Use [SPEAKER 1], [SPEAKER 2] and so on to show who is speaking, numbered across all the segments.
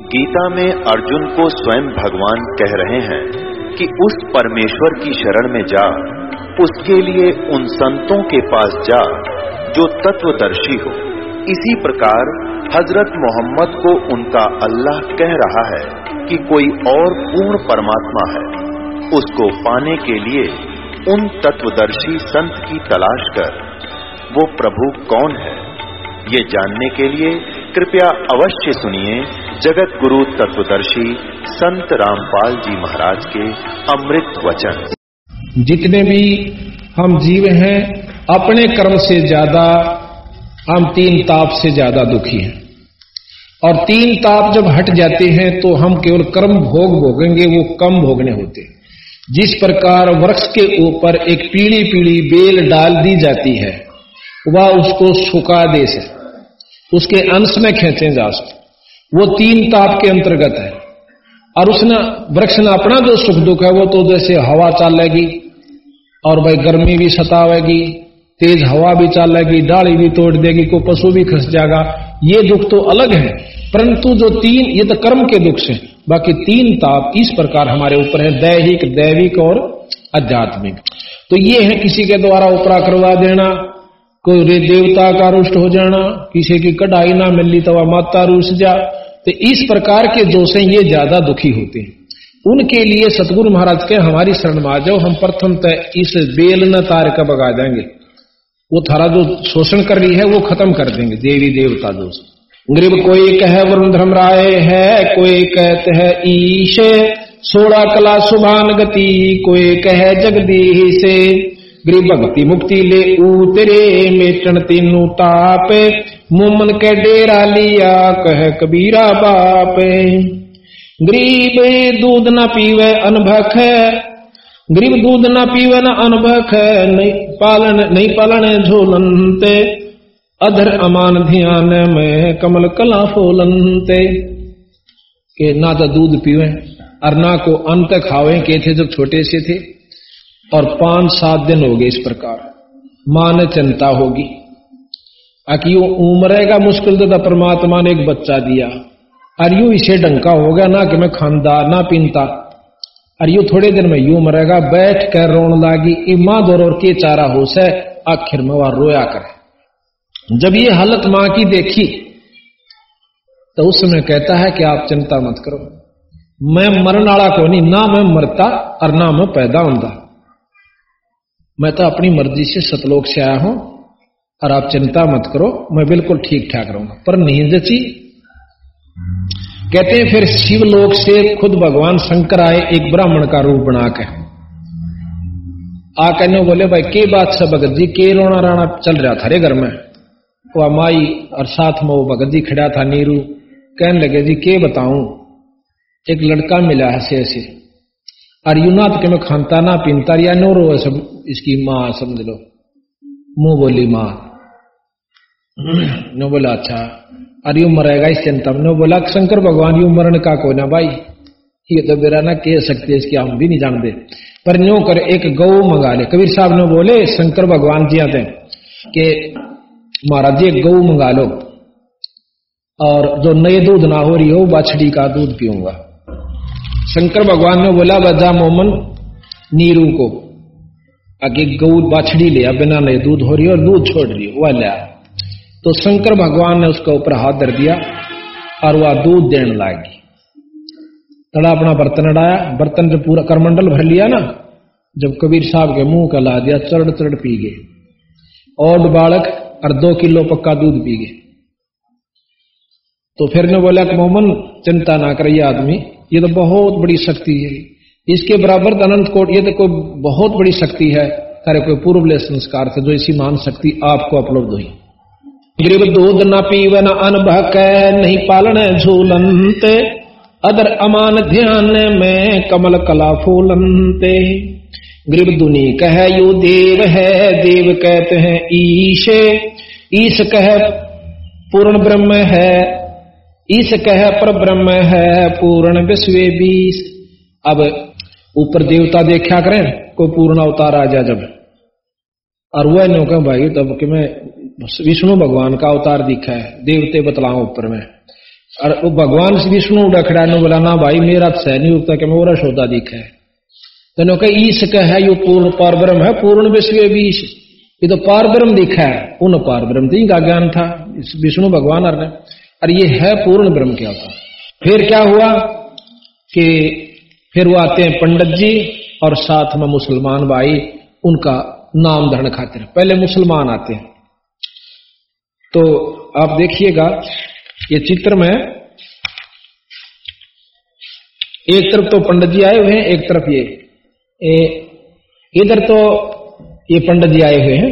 [SPEAKER 1] गीता में अर्जुन को स्वयं भगवान कह रहे हैं कि उस परमेश्वर की शरण में जा, उसके लिए उन संतों के पास जा जो तत्वदर्शी हो। इसी प्रकार हज़रत मोहम्मद को उनका अल्लाह कह रहा है कि कोई और पूर्ण परमात्मा है। उसको पाने के लिए उन तत्वदर्शी संत की तलाश कर, वो प्रभु कौन है? ये जानने के लिए कृपया अवश्य सुनिए जगत गुरु तत्वदर्शी संत रामपाल जी महाराज के अमृत वचन।
[SPEAKER 2] जितने भी हम जीव हैं, अपने कर्म से ज़्यादा, हम तीन ताप से ज़्यादा दुखी हैं। और तीन ताप जब हट जाते हैं तो हम केवल कर्म भोग भोगेंगे, वो कम भोगने होते हैं। जिस प्रकार वृक्ष के ऊपर एक पीली पीली बेल डाल दी जाती है, वह उसको सुखा दे से उसके अंश में खेचे जा सकते वो तीन ताप के अंतर्गत है। और उसने वृक्ष ने अपना जो सुख दुख है, वो तो जैसे हवा चालेगी और भाई गर्मी भी सतावेगी, तेज हवा भी चालेगी डाली भी तोड़ देगी, कोई पशु भी खस जाएगा। ये दुख तो अलग है, परंतु जो तीन, ये तो कर्म के दुख से। बाकी तीन ताप इस प्रकार हमारे ऊपर है, दैहिक, दैविक और आध्यात्मिक। तो ये है किसी के द्वारा उपरा करवा देना, कोई देवता का रुष्ट हो जाना, किसी की कढ़ाई ना मिली तो वह माता रूस जा। तो इस प्रकार के दोष ये ज़्यादा दुखी होते हैं। उनके लिए सतगुरु महाराज के हमारी शरण में आ जाओ, हम प्रथम तय इस बेल न तार का बगा देंगे। वो थारा जो शोषण कर रही है, वो खत्म कर देंगे, देवी देवता दोष। गरीब कोई कह वरुण धर्म राय है, कोई कहते है, ईश सोड़ा कला सुभान गति, कोई कहे, जगदीश भक्ति मुक्ति ले उतरे मेटन तीनू ताप। मोमन के डेरा लिया, कह कबीरा बाप। गरीब दूध न पीवे, अनभख गरीब दूध न पीवे, न अनभख नहीं पालन नहीं पालन झोलनते अधर अमान ध्यान में कमल कला फोलनते के ना तो दूध पीवे, और ना को अंत खावे, के थे जब छोटे से थे। और पाँच सात दिन हो गए इस प्रकार। माँ ने चिंता होगी। आकि यू उमरेगा मुश्किल तो परमात्मा ने एक बच्चा दिया। और यू इसे डंका हो गया ना कि मैं खानदा ना पीनता। और यू थोड़े दिन में यू मरेगा बैठ कर रोन लागी इमा दौर और के चारा हो? से आखिर में वह रोया करे। जब ये हालत माँ की देखी तो उस समय कहता है कि आप चिंता मत करो। मैं मरण वाला को नहीं, ना मैं मरता और ना मैं पैदा होता मैं तो अपनी मर्ज़ी से सतलोक से आया हूँ, और आप चिंता मत करो, मैं बिल्कुल ठीक ठाक रहूँगा। पर नींद ची कहते हैं, फिर शिवलोक से खुद भगवान शंकर आए, एक ब्राह्मण का रूप बना के। आ कहने बोले, भाई, के बात से भगत जी, के रोना राणा चल रहा था रे घर में? वो माई और साथ में वो भगत जी खड़ा था नीरू। कहने लगे, जी, के बताऊँ? एक लड़का मिला है ऐसे ऐसे यूनाथ के मैं खानता ना पीनता, या नो रो सब इसकी माँ समझ लो। मुँह बोली माँ। नो बोला अच्छा अरे मरेगा इस चिंता में बोला, शंकर भगवान, यू मरण का को ना भाई। ये तो मेरा ना कह सकते, इसकी हम भी नहीं जानते। पर नो कर एक गौ मंगा ले। कबीर साहब ने बोले, शंकर भगवान जी आते कि महाराज जी, एक गौ मंगा लो। और जो नए दूध ना हो रही हो, बाछड़ी का दूध पीऊँगा। शंकर भगवान ने बोला बजा मोमन, नीरू को आगे गौ बाछड़ी लिया बिना नहीं दूध हो रही और दूध छोड़ रही वह लिया तो शंकर भगवान ने उसका ऊपर हाथ धर दिया और वह दूध देने लगी। तड़ा अपना बर्तन अड़ाया। बर्तन जब पूरा करमंडल भर लिया ना, जब कबीर साहब के मुँह का ला दिया चढ़ चढ़ पी गए। और बालक और दो किलो पक्का दूध पी गए। तो फिर ने बोला कि, मोमन, चिंता ना करिए आदमी ये तो बहुत बड़ी शक्ति है। इसके बराबर अनंत कोट, ये तो कोई बहुत बड़ी शक्ति है। तारे कोई पूर्व संस्कार थे जो इसी मान शक्ति आपको उपलब्ध हुई। गरीब दूध न पीवन अनभक नहीं पालन झूलंत अदर अमान ध्यान में कमल कला फूलंते गरीब दुनी कह, यू देव है, देव कहते हैं ईश। ईश कह, पूर्ण ब्रह्म है ईश कह पर ब्रह्म है पूर्ण विश्व बीस। अब ऊपर देवता देखा करें, कोई पूर्ण अवतार आ जा जब। और वह नो कह, भाई, तब कि मैं विष्णु भगवान का अवतार दिखा है, देवते बतलाओ ऊपर में। और भगवान विष्णु उड़ा ने बोला, ना भाई, मेरा तो सह नहीं उठता कि मैं सौदा दिखा है। तेनो कह ईश का है, यो पूर्ण पार ब्रह्म है, पूर्ण विश्व बीस। ये तो पार ब्रह्म दिखा है। उन पार ब्रह्म तो का ज्ञान था विष्णु भगवान और और ये है पूर्ण ब्रह्म के होता फिर क्या हुआ कि फिर वो आते हैं पंडित जी और साथ में मुसलमान भाई, उनका नाम धरण खातिर। पहले मुसलमान आते हैं। तो आप देखिएगा, ये चित्र में एक तरफ़ तो पंडित जी आए हुए हैं, एक तरफ़ ये। इधर तो ये पंडित जी आए हुए हैं।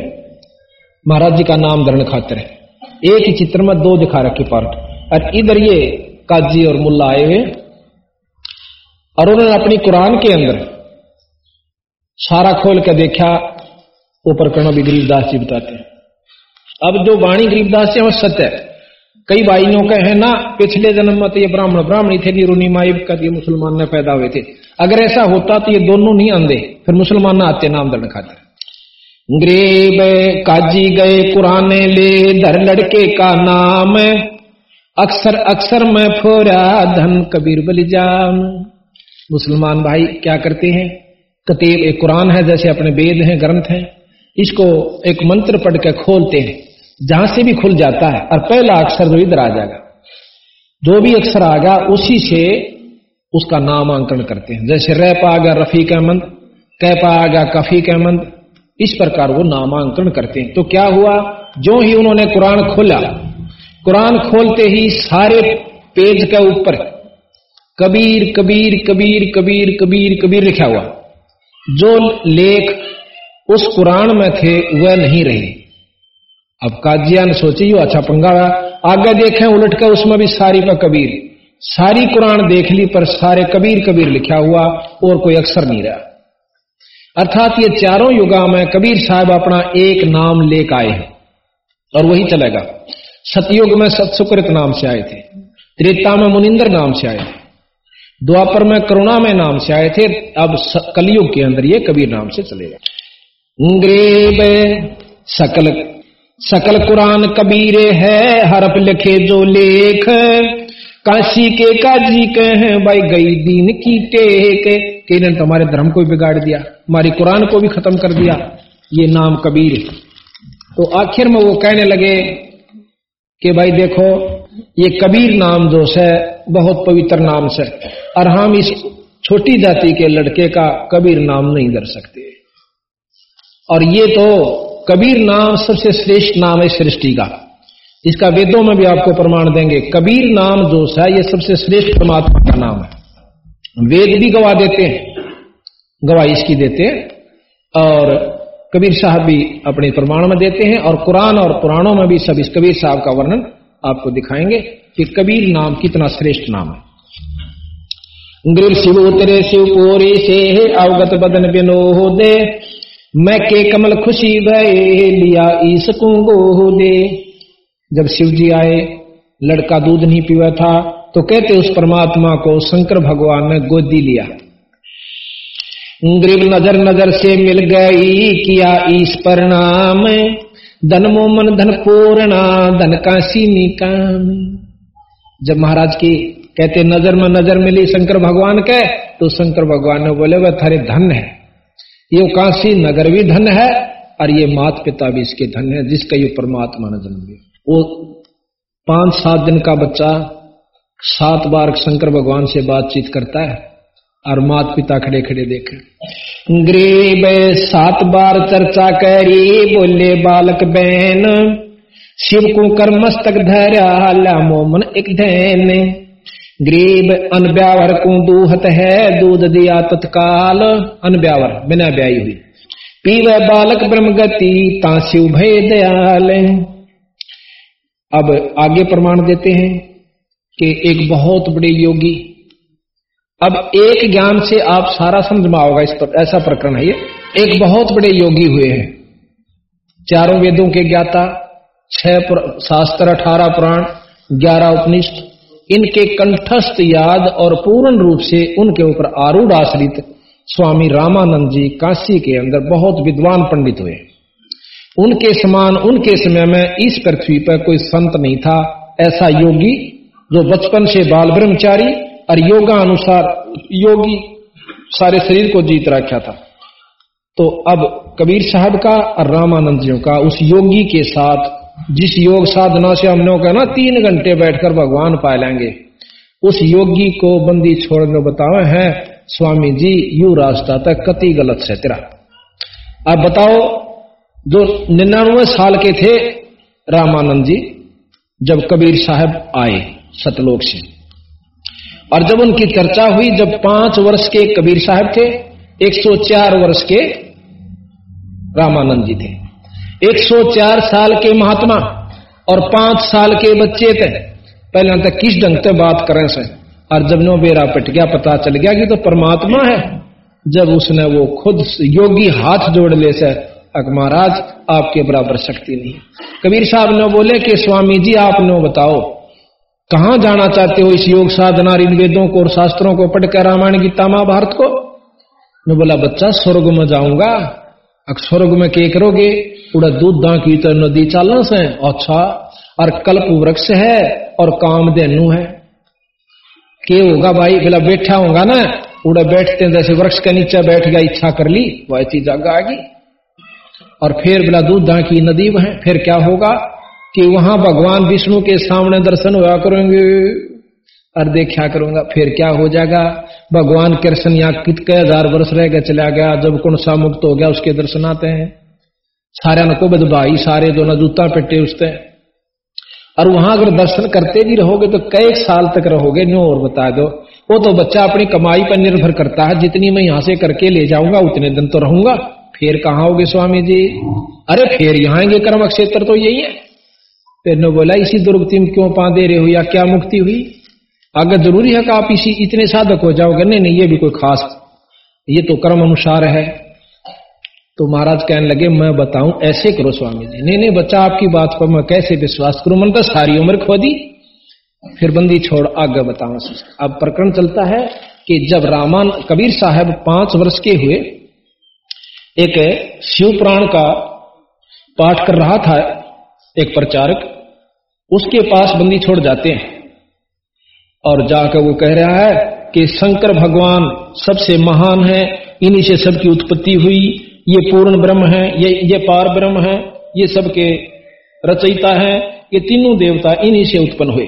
[SPEAKER 2] महाराज जी का नाम धरण खातिर है। एक ही चित्र में दो दिखा रखे पार्ट। और इधर ये काजी और मुल्ला आए हुए और उन्होंने अपनी कुरान के अंदर सारा खोल के देखा, ऊपर कर्ण भी गरीबदास जी बताते हैं। अब जो वाणी गरीबदास जी वो सत्य है। कई भाइयों का है ना, पिछले जन्म में तो ये ब्राह्मण, ब्राह्मणी थे निरुनी माइब का ये मुसलमान में पैदा हुए थे। अगर ऐसा होता तो ये दोनों नहीं आंदे, फिर मुसलमान ना आते, नाम दंड खाते। ग्रेब काजी गए पुराने ले धर लड़के का नाम। अक्सर अक्सर में फोरा धन कबीर बलिजान मुसलमान भाई, क्या करते हैं? कतीब एक कुरान है, जैसे अपने वेद हैं, ग्रंथ हैं। इसको एक मंत्र पढ़ के खोलते हैं। जहाँ से भी खुल जाता है, और पहला अक्षर जो इधर आ जाएगा। जो भी अक्षर आएगा, उसी से उसका नामांकन करते हैं। जैसे रैप आ गया रफीक अहमद, कैप आ गया कफीक अहमद इस प्रकार वो नामांकन करते हैं। तो क्या हुआ? जो ही उन्होंने कुरान खोला, कुरान खोलते ही सारे पेज के ऊपर कबीर कबीर कबीर कबीर कबीर कबीर लिखा हुआ। जो लेख उस कुरान में थे, वह नहीं रहे। अब काजिया ने सोची अच्छा पंगा हुआ आगे देखें, उलट कर उसमें भी सारी पर कबीर। सारी कुरान देख ली, पर सारे कबीर कबीर लिखा हुआ, और कोई अक्सर नहीं रहा। अर्थात ये चारों युगा में कबीर साहब अपना एक नाम लेकर आए हैं और वही चलेगा। सतयुग में सतसुकृत नाम से आए थे, त्रेता में मुनिंदर नाम से आए थे, द्वापर में करुणा में नाम से आए थे, अब कलयुग के अंदर ये कबीर नाम से चलेगा ग्रेब सकल सकल कुरान कबीरे है हरफ लिखे जो लेख। काशी के काजी कह, भाई गई दीन की टेक। के इन्होंने तुम्हारे धर्म को भी बिगाड़ दिया हमारी कुरान को भी खत्म कर दिया, ये नाम कबीर तो आखिर में वो कहने लगे कि, भाई देखो, ये कबीर नाम जो है, बहुत पवित्र नाम से, और हम इस छोटी जाति के लड़के का कबीर नाम नहीं कर सकते। और ये तो कबीर नाम सबसे श्रेष्ठ नाम है सृष्टि का। इसका वेदों में भी आपको प्रमाण देंगे। कबीर नाम जो है, ये सबसे श्रेष्ठ परमात्मा का नाम है। वेद भी गवाह देते हैं गवाही इसकी देते हैं, और कबीर साहब भी अपने प्रमाण में देते हैं, और कुरान और पुराणों में भी सब इस कबीर साहब का वर्णन आपको दिखाएँगे कि कबीर नाम कितना श्रेष्ठ नाम है। गृह शिव उतरे, शिव पोरी से अवगत बदन बिनो दे। मैं के कमल खुशी भय, लिया ईस को दे। जब शिव जी आए, लड़का दूध नहीं पीवा था तो कहते उस परमात्मा को, शंकर भगवान ने गोदी लिया। ग्रीब नज़र नज़र से मिल गई किया ईस परिणाम। धन मोमन, धन पूर्णा धन काशी निकाम। जब महाराज की कहते, नज़र में नज़र मिली शंकर भगवान के तो शंकर भगवान ने बोले, वह थारे धन है। ये काशी नगर भी धन है और ये मात पिता भी इसके धन है, जिसका ये परमात्मा ने जन्म दिया वो पाँच सात दिन का बच्चा सात बार शंकर भगवान से बातचीत करता है और मात पिता खड़े खड़े देखे ग्रीब सात बार चर्चा करी, बोले, बालक बहन, शिव को कर मस्तक धरा मोमन एक धैन। ग्रीब अनब्यावर को दूहत है, दूध दिया तत्काल। अनब्यावर, बिना ब्याई हुई। पीव बालक ब्रह्म गति ताशिव भय दयाल। अब आगे प्रमाण देते हैं कि एक बहुत बड़े योगी। अब एक ज्ञान से आप सारा समझ में इस पर, ऐसा प्रकरण है ये। एक बहुत बड़े योगी हुए हैं। चारों वेदों के ज्ञाता, छह शास्त्र, अठारह पुराण, ग्यारह उपनिष्ठ, इनके कंठस्थ याद और पूर्ण रूप से उनके ऊपर आरूढ़ आश्रित स्वामी रामानंद जी काशी के अंदर बहुत विद्वान पंडित हुए। उनके समान, उनके समय में इस पृथ्वी पर कोई संत नहीं था। ऐसा योगी, जो बचपन से बाल ब्रह्मचारी और योगा अनुसार योगी सारे शरीर को जीत रखा था। तो अब कबीर साहब का और रामानंद जी का, उस योगी के साथ, जिस योग साधना से हम लोग ना, तीन घंटे बैठकर भगवान पा लेंगे, उस योगी को बंदी छोड़ने बतावे हैं, स्वामी जी, यू रास्ता तक कति गलत से तेरा। अब बताओ जो निन्यानवे साल के थे रामानंद जी, जब कबीर साहब आए सतलोक से। और जब उनकी चर्चा हुई, जब पाँच वर्ष के कबीर साहब थे 104 वर्ष के रामानंद जी थे। 104 साल के महात्मा और पाँच साल के बच्चे थे। पहले तक किस ढंग से बात करें से? और जब नो बेरा पट गया पता चल गया कि तो परमात्मा है। जब उसने वो खुद योगी हाथ जोड़ ले से अक महाराज, आपके बराबर शक्ति नहीं। कबीर साहब ने बोले कि, स्वामी जी, आप नो बताओ। कहा जाना चाहते हो इस योग साधना इन वेदों को और शास्त्रों को पढ़कर रामायण गीता महाभारत को? मैं बोला, बच्चा, स्वर्ग में जाऊँगा। अक स्वर्ग में के करोगे? उड़ा दूध दा की तो नदी चालना से। अच्छा और कल्प वृक्ष है और काम देनु है। के होगा भाई बोला बैठा होगा ना? उड़ा बैठते जैसे वृक्ष के नीचे बैठ गया, इच्छा कर ली वैसी जगह आ गई। और फिर बोला दूध की नदी वह फिर क्या होगा कि वहाँ भगवान विष्णु के सामने दर्शन हुआ करेंगे। और देखा करूँगा? फिर क्या हो जाएगा? भगवान कृष्ण यहाँ कितने हज़ार वर्ष रह गए, चला गया। जब कौन सा मुक्त हो गया, उसके दर्शन आते हैं। सारे को भाई, सारे दोनों जूता पेटे उसते हैं। और वहाँ अगर दर्शन करते भी रहोगे तो कई साल तक रहोगे। नो और बता दो। वो तो बच्चा अपनी कमाई पर निर्भर करता है। जितनी मैं यहाँ से करके ले जाऊँगा, उतने दिन तो रहूँगा। फिर कहा होगे स्वामी जी? अरे फिर यहाँ आएँगे कर्म क्षेत्र तो यही है। फिर ने बोला, इसी दुर्गति में क्यों पा दे रहे हो या क्या मुक्ति हुई? अगर ज़रूरी है कि आप इसी, इतने साधक हो जाओगे। नहीं नहीं, ये भी कोई खास, ये तो कर्म अनुसार है। तो महाराज कहने लगे, मैं बताऊँ, ऐसे करो स्वामी जी। नहीं नहीं, बच्चा, आपकी बात पर मैं कैसे विश्वास करूँ? मन तो सारी उम्र खो दी। फिर बंदी छोड़, आगे बताऊँ, अब प्रकरण चलता है कि जब रामान कबीर साहब पाँच वर्ष के हुए एक शिव प्राण का पाठ कर रहा था एक प्रचारक उसके पास बंदी छोड़ जाते हैं और जाकर वो कह रहा है कि शंकर भगवान सबसे महान है इन्हीं से सबकी उत्पत्ति हुई ये पूर्ण ब्रह्म है ये ये पार ब्रह्म है ये सबके रचयिता है ये तीनों देवता इन्हीं से उत्पन्न हुए।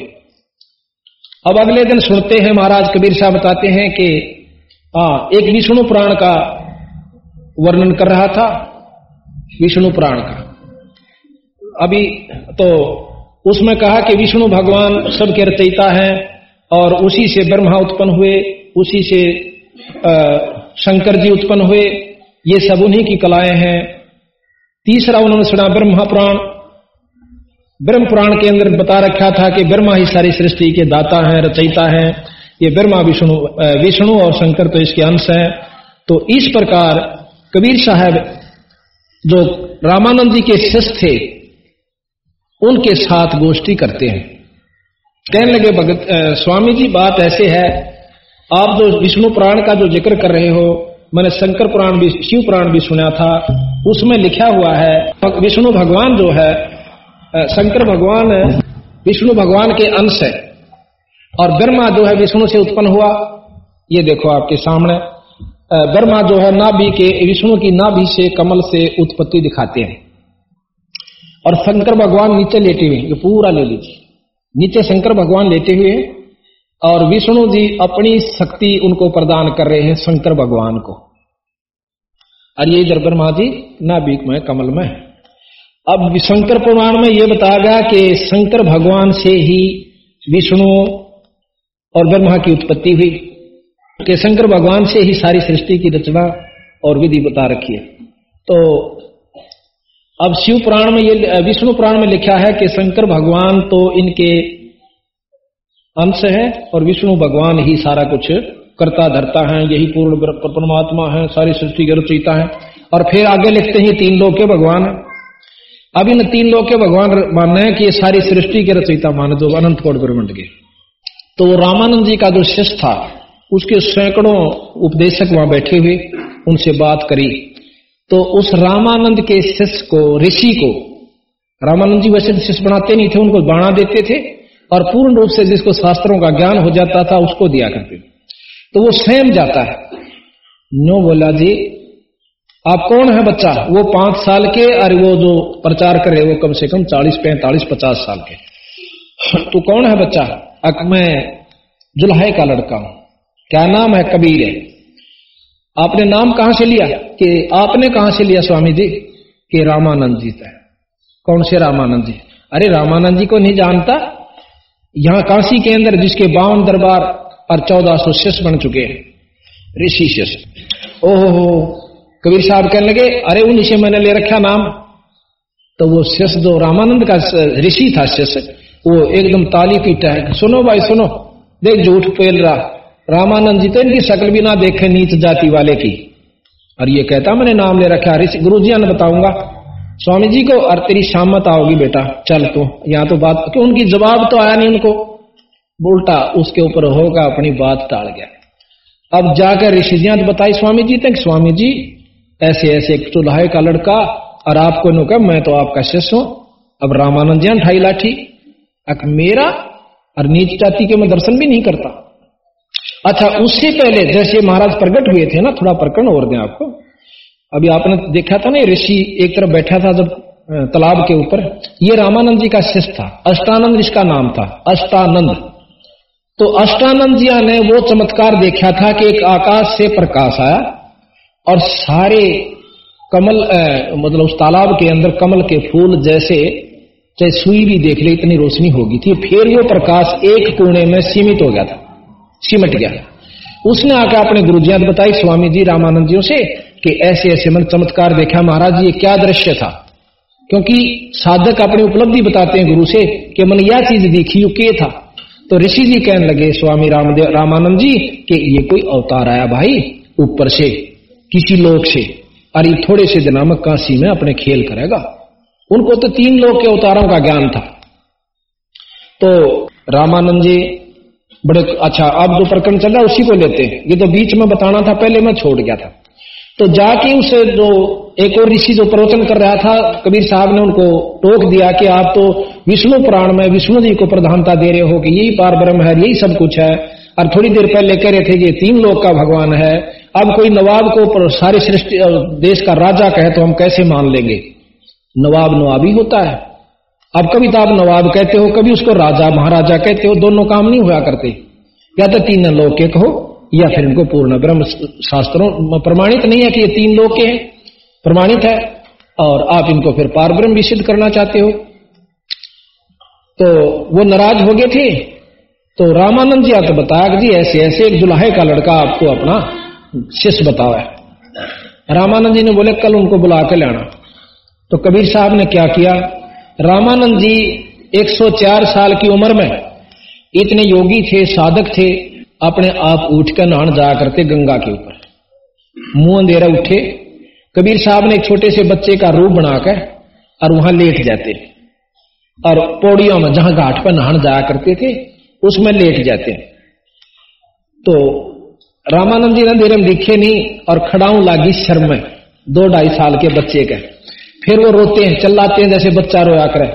[SPEAKER 2] अब अगले दिन सुनते हैं महाराज कबीर साहब बताते हैं कि आ, एक विष्णु पुराण का वर्णन कर रहा था विष्णु पुराण का। अभी तो उसमें कहा कि विष्णु भगवान सबके रचयिता है और उसी से ब्रह्मा उत्पन्न हुए, उसी से शंकर जी उत्पन्न हुए, ये सब उन्हीं की कलाएँ हैं। तीसरा उन्होंने सुना ब्रह्मा पुराण। ब्रह्म पुराण के अंदर बता रखा था कि ब्रह्मा ही सारी सृष्टि के दाता हैं, रचयिता हैं। ये ब्रह्मा, विष्णु विष्णु और शंकर तो इसके अंश हैं। तो इस प्रकार कबीर साहब जो रामानंद जी के शिष्य थे, उनके साथ गोष्ठी करते हैं। कहने लगे, भगत स्वामी जी, बात ऐसे है, आप जो विष्णु पुराण का जो ज़िक्र कर रहे हो, मैंने शंकर पुराण भी, शिव पुराण भी सुना था, उसमें लिखा हुआ है विष्णु भगवान जो है शंकर भगवान, विष्णु भगवान के अंश है, और ब्रह्मा जो है, विष्णु से उत्पन्न हुआ। ये देखो आपके सामने। ब्रह्मा जो है नाभि के विष्णु की नाभि से कमल से उत्पत्ति दिखाते हैं। और शंकर भगवान नीचे लेटे हुए ये पूरा ले लीजिए। नीचे शंकर भगवान लेटे हुए और विष्णु जी अपनी शक्ति उनको प्रदान कर रहे हैं शंकर भगवान को। और ये इधर ब्रह्मा जी नाभिक में कमल में अब शंकर पुराण में यह बताया गया कि शंकर भगवान से ही विष्णु और ब्रह्मा की उत्पत्ति हुई। कि शंकर भगवान से ही सारी सृष्टि की रचना और विधि बता रखी है। तो अब शिव पुराण में ये, विष्णु पुराण में लिखा है कि शंकर भगवान तो इनके अंश है और विष्णु भगवान ही सारा कुछ करता धरता है, यही पूर्ण परमात्मा है, सारी सृष्टि के रचयिता है। और फिर आगे लिखते हैं, तीन लोग के भगवान। अब इन तीन लोग के भगवान मानना है कि ये सारी सृष्टि के रचयिता मान दो अनंत कोट ब्रह्मंड के। तो रामानंद जी का जो शिष्य था उसके सैकड़ों उपदेशक वहाँ बैठे हुए, उनसे बात करी। तो उस रामानंद के शिष्य को, ऋषि को, रामानंद जी वैसे शिष्य बनाते नहीं थे, उनको बाणा देते थे और पूर्ण रूप से जिसको शास्त्रों का ज्ञान हो जाता था, उसको दिया करते तो वो स्वयं जाता है। नो बोला जी, आप कौन है बच्चा? वो पाँच साल के और वो जो प्रचार करे वो कम से कम चालीस, पैंतालीस, पचास साल के। तो कौन है बच्चा? अक मैं जुल्हे का लड़का हूँ। क्या नाम है कबीर? है आपने नाम कहाँ से लिया? कि आपने कहाँ से लिया स्वामी जी कि रामानंद जी था कौन से रामानंद जी? अरे रामानंद जी को नहीं जानता। यहाँ काशी के अंदर जिसके बावन दरबार और चौदह सौ शिष्य बन चुके हैं, ऋषि शिष्य। ओहो कबीर साहब कहने लगे, अरे उन्हीं से मैंने ले रखा नाम। तो वो शिष्य जो रामानंद का ऋषि था शिष्य, वो एकदम ताली पीटा है। सुनो भाई, सुनो। देख, झूठ पेल रहा। रामानंद जी तो इनकी शक्ल भी ना देखे नीच जाति वाले की। और ये कहता, मैंने नाम ले रखा ऋषि गुरु जी ने बताऊँगा। स्वामी जी को और तेरी शामत आओगी बेटा, चल तो। यहाँ तो बात, क्यों उनकी जवाब तो आया नहीं उनको उल्टा उसके ऊपर होगा, अपनी बात टाल गया। अब जाकर ऋषिजियाँ तो बताई स्वामी जी तक, स्वामी जी, ऐसे ऐसे एक चूल्हे का लड़का, और आपको नो मैं तो आपका शिष्य हूँ। अब रामानंद जी ठाई लाठी। मेरा और नीच जाति के मैं दर्शन भी नहीं करता। अच्छा उससे पहले जैसे महाराज प्रकट हुए थे ना थोड़ा प्रकरण और दें आपको। अभी आपने देखा था ना ऋषि एक तरफ़ बैठा था जब तालाब के ऊपर। ये रामानंद जी का शिष्य था अष्टानंद इसका नाम था अष्टानंद। तो अष्टानंद जी ने वो चमत्कार देखा था कि एक आकाश से प्रकाश आया और सारे कमल आ, मतलब उस तालाब के अंदर कमल के फूल जैसे चाहे सुई भी देख ले इतनी रोशनी होगी थी। फिर वो प्रकाश एक कोने में सीमित हो गया था। सिमट गया। उसने आकर अपने गुरु गुरुजियाँ बताई स्वामी जी रामानंद जी से, कि ऐसे ऐसे मन चमत्कार देखा महाराज ये क्या दृश्य था? क्योंकि साधक अपनी उपलब्धि बताते हैं गुरु से कि मन यह चीज़ देखी के था? तो ऋषि जी कहने लगे, स्वामी रामदेव, रामानंद जी, कि ये कोई अवतार आया भाई, ऊपर से, किसी लोक से ये थोड़े से दिनों में काशी में अपने खेल करेगा। उनको तो तीन लोग के अवतारों का ज्ञान था। तो रामानंद जी बड़े अच्छा अब जो प्रकरण चल रहा है उसी को लेते हैं। ये तो बीच में बताना था, पहले मैं छोड़ गया था। तो जाके उसे जो एक और ऋषि जो प्रवचन कर रहा था, कबीर साहब ने उनको टोक दिया कि आप तो विष्णु पुराण में विष्णु जी को प्रधानता दे रहे हो कि यही पार ब्रह्म है, यही सब कुछ है। और थोड़ी देर पहले कह रहे थे कि तीन लोग का भगवान है। अब कोई नवाब को सारी सृष्टि देश का राजा कहे तो हम कैसे मान लेंगे? नवाब नवाबी होता है। अब कभी तो आप नवाब कहते हो, कभी उसको राजा, महाराजा कहते हो, दोनों काम नहीं हुआ करते। या तो तीन लोग के कहो, या फिर इनको पूर्ण ब्रह्म शास्त्रों प्रमाणित नहीं है कि ये तीन लोग के हैं। प्रमाणित है, और आप इनको फिर पार ब्रह्म भी सिद्ध करना चाहते हो। तो वो नाराज़ हो गए थे। तो रामानंद जी आकर बताया जी, ऐसे ऐसे एक जुलाहे का लड़का आपको अपना शिष्य बताओ है। रामानंद जी ने बोले, कल उनको बुला के लाना। तो कबीर साहब ने क्या किया? रामानंद जी 104 साल की उम्र में इतने योगी थे, साधक थे, अपने आप उठ कर नहान जाया करते गंगा के ऊपर। मुँह अंधेरा उठे, कबीर साहब ने एक छोटे से बच्चे का रूप बनाकर और वहाँ लेट जाते। और पौड़ियों में जहाँ घाट पर नहान जाया करते थे, उसमें लेट जाते। तो रामानंद जी ने देर में दिखे नहीं और खड़ाऊ लागी शर्म में, दो ढाई साल के बच्चे का। फिर वो रोते हैं, चिल्लाते हैं, जैसे बच्चा रोया करे।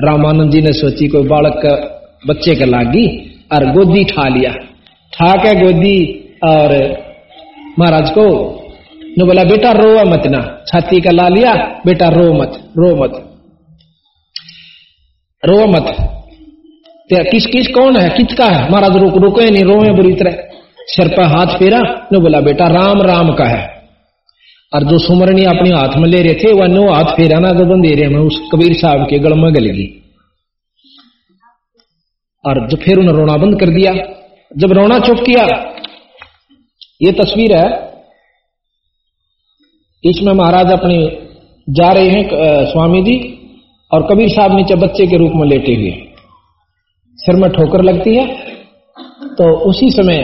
[SPEAKER 2] रामानंद जी ने सोची, कोई बालक का बच्चे के लागी और गोदी ठा लिया। ठाक है गोदी और महाराज को ने बोला, बेटा, रो मत ना। छाती का ला लिया, बेटा, रो मत रो मत रो मत। किस किस, कौन है? किसका है? महाराज रुक, रुके नहीं, रोए बुरी तरह। सिर पर हाथ फेरा, ने बोला, बेटा, राम राम का है। और जो सुमरणी अपने हाथ में ले रहे थे, वह नो हाथ फेरा ना जब दे रहे उस कबीर साहब के गल में गल गई। और जो फिर उन्हें रोना बंद कर दिया। जब रोना चुप किया, ये तस्वीर है, इसमें महाराज अपने जा रहे हैं स्वामी जी, और कबीर साहब नीचे बच्चे के रूप में लेटे हुए सिर में ठोकर लगती है तो उसी समय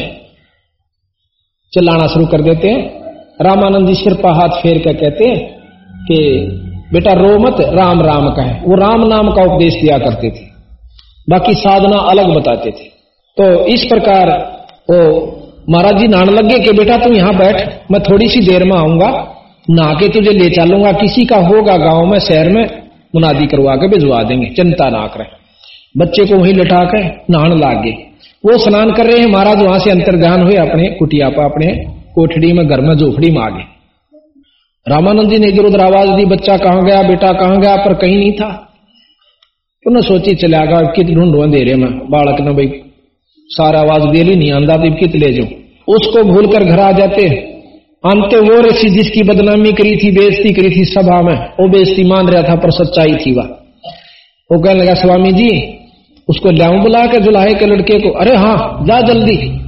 [SPEAKER 2] चिल्लाना शुरू कर देते हैं। रामानंद जी सिर पर हाथ फेर कर कहते हैं कि, बेटा, रो मत, राम राम का है। वो राम नाम का उपदेश दिया करते थे। बाकी साधना अलग बताते थे। तो इस प्रकार वो, महाराज जी, नान लगे कि बेटा, तू यहाँ बैठ, मैं थोड़ी सी देर में आऊँगा नहा के तुझे ले चलूँगा, किसी का होगा गाँव में, शहर में, मुनादी करवा के भिजवा देंगे, चिंता ना करें। बच्चे को वहीं लटा के नहाने लाग। वो स्नान कर रहे हैं, महाराज, वहाँ से अंतर्ध्यान हुए अपने कुटिया पर, अपने कोठड़ी में घर में झोपड़ी में आ गए रामानंद जी ने इधर उधर आवाज़ दी, बच्चा कहाँ गया, बेटा कहाँ गया? पर कहीं नहीं था। न सोची, चला गया कित ढूंढो अंधेरे में? बालक ने, भाई, सारा आवाज़ दे ली, नहीं आंदा तो कित ले जाओ उसको भूल कर घर आ जाते। अंत वो ऋषि जिसकी बदनामी करी थी बेजती करी थी सभा में, वो बेजती मान रहा था, पर सच्चाई थी वह। वो कहने लगा, स्वामी जी, उसको लियाऊ बुला के जुलाहे के लड़के को? अरे हाँ जा जल्दी।